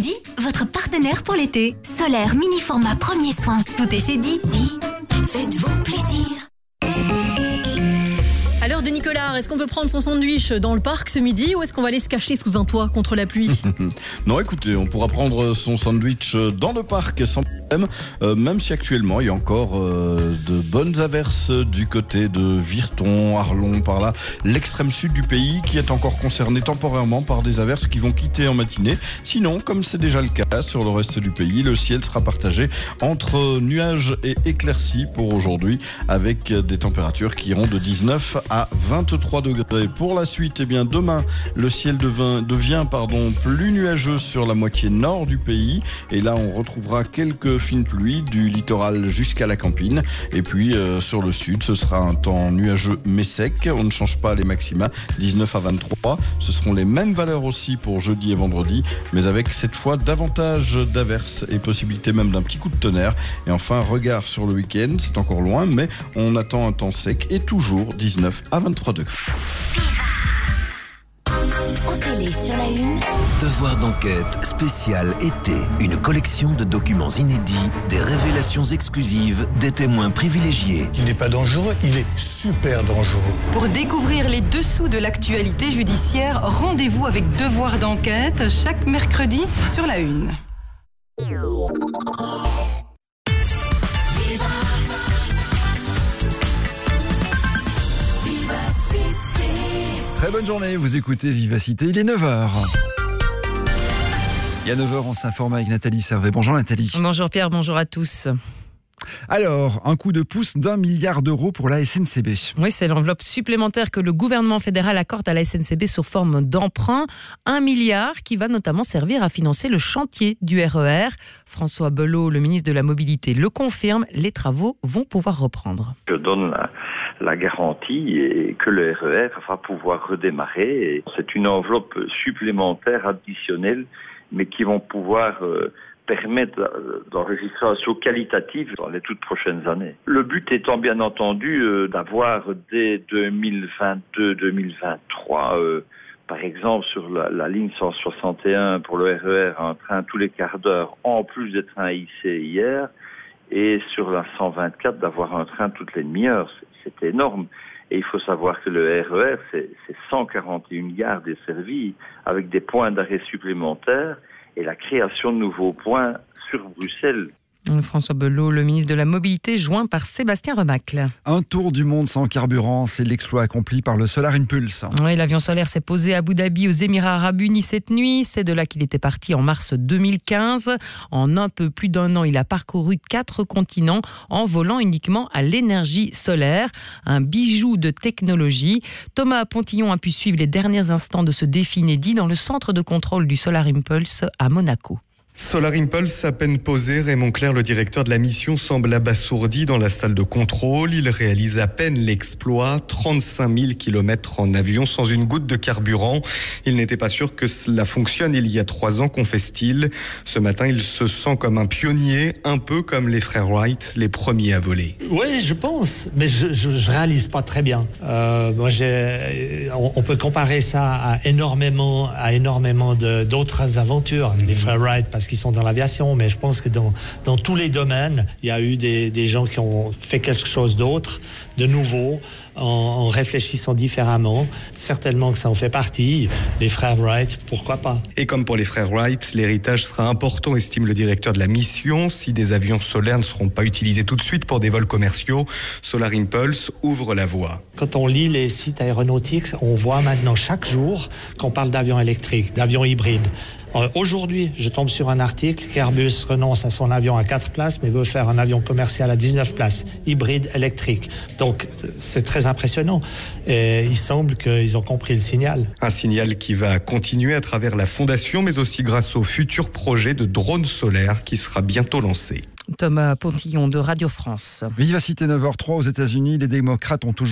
Di, votre partenaire pour l'été. Solaire mini format premier soin. Tout est chez Di. Di, faites-vous plaisir.
De Nicolas, est-ce qu'on peut prendre son sandwich dans le parc ce midi ou est-ce qu'on va aller se cacher sous un toit contre la pluie
non, écoutez, on pourra prendre son sandwich dans le parc sans problème, euh, même si actuellement il y a encore euh, de bonnes averses du côté de Virton, Arlon, par là, l'extrême sud du pays qui est encore concerné temporairement par des averses qui vont quitter en matinée. Sinon, comme c'est déjà le cas sur le reste du pays, le ciel sera partagé entre nuages et éclaircies pour aujourd'hui avec des températures qui iront de 19 à 23 degrés. Pour la suite, eh bien demain, le ciel devient pardon, plus nuageux sur la moitié nord du pays. Et là on retrouvera quelques fines pluies du littoral jusqu'à la campine. Et puis euh, sur le sud ce sera un temps nuageux mais sec. On ne change pas les maxima. 19 à 23 ce seront les mêmes valeurs aussi pour jeudi et vendredi mais avec cette fois davantage d'averses et possibilité même d'un petit coup de tonnerre. Et enfin regard sur le week-end. C'est encore loin mais on attend un temps sec et toujours 19 à 23 degrés
En télé sur la une. Devoir d'enquête spécial été. Une collection de documents inédits, des révélations exclusives, des témoins privilégiés.
Il n'est pas dangereux, il est super dangereux.
Pour découvrir les dessous de l'actualité judiciaire, rendez-vous avec Devoir d'enquête chaque mercredi sur la Une.
Très bonne journée, vous écoutez Vivacité, il est 9h. Il y a 9h, on s'informe avec Nathalie Servet. Bonjour Nathalie.
Bonjour Pierre, bonjour à tous.
Alors, un coup de pouce d'un milliard d'euros pour la SNCB.
Oui, c'est l'enveloppe supplémentaire que le gouvernement fédéral accorde à la SNCB sous forme d'emprunt. Un milliard qui va notamment servir à financer le chantier du RER. François Belot, le ministre de la Mobilité, le confirme, les travaux vont pouvoir reprendre.
Je donne la, garantie et que le RER va pouvoir redémarrer. C'est une enveloppe supplémentaire additionnelle, mais qui vont pouvoir euh, permettre euh, d'enregistration qualitative dans les toutes prochaines années. Le but étant bien entendu euh, d'avoir dès 2022-2023 euh, par exemple, sur la, la ligne 161 pour le RER, un train tous les quarts d'heure, en plus des trains IC hier, et sur la 124 d'avoir un train toutes les demi-heures. C'est- énorme. Et il faut savoir que le RER, c'est c'est 141 gares desservies avec des points d'arrêt supplémentaires et la création de nouveaux points sur Bruxelles.
François Belot, le ministre de la Mobilité, joint par Sébastien Remacle.
Un tour du monde sans carburant, c'est l'exploit accompli par le Solar Impulse.
Oui, l'avion solaire s'est posé à Abu Dhabi aux Émirats Arabes Unis cette nuit. C'est de là qu'il était parti en mars 2015. En un peu plus d'un an, il a parcouru quatre continents en volant uniquement à l'énergie solaire. Un bijou de technologie. Thomas Pontillon a pu suivre les derniers instants de ce défi inédit dans le centre de contrôle du Solar Impulse à Monaco.
Solar Impulse, à peine posé, Raymond Clair, le directeur de la mission, semble abasourdi dans la salle de contrôle. Il réalise à peine l'exploit, 35 000 km en avion sans une goutte de carburant. Il n'était pas sûr que cela fonctionne il y a trois ans, confesse-t-il. Ce matin, il se sent comme un pionnier, un peu comme les frères Wright, les premiers à voler.
Oui, je pense, mais je, je, je réalise pas très bien. Euh, moi, on, on peut comparer ça à énormément, à énormément d'autres aventures. Les frères Wright, parce qu'ils sont dans l'aviation, mais je pense que dans, dans tous les domaines, il y a eu des, des gens qui ont fait quelque chose d'autre, de nouveau, en, en réfléchissant différemment. Certainement que ça en fait partie. Les frères Wright, pourquoi pas?
Et comme pour les frères Wright, l'héritage sera important, estime le directeur de la mission. Si des avions solaires ne seront pas utilisés tout de suite pour des vols commerciaux, Solar Impulse ouvre la voie.
Quand on lit les sites aéronautiques, on voit maintenant chaque jour qu'on parle d'avions électriques, d'avions hybrides. Euh, Aujourd'hui, je tombe sur un article qu'Airbus renonce à son avion à 4 places, mais veut faire un avion commercial à 19 places, hybride électrique. Donc, c'est très impressionnant. Et il semble qu'ils ont compris le signal.
Un signal qui va continuer à travers la fondation, mais aussi grâce au futur projet de drone solaire qui sera bientôt lancé.
Thomas Pontillon de Radio France.
Vivacité 9h03 aux États-Unis, les démocrates ont toujours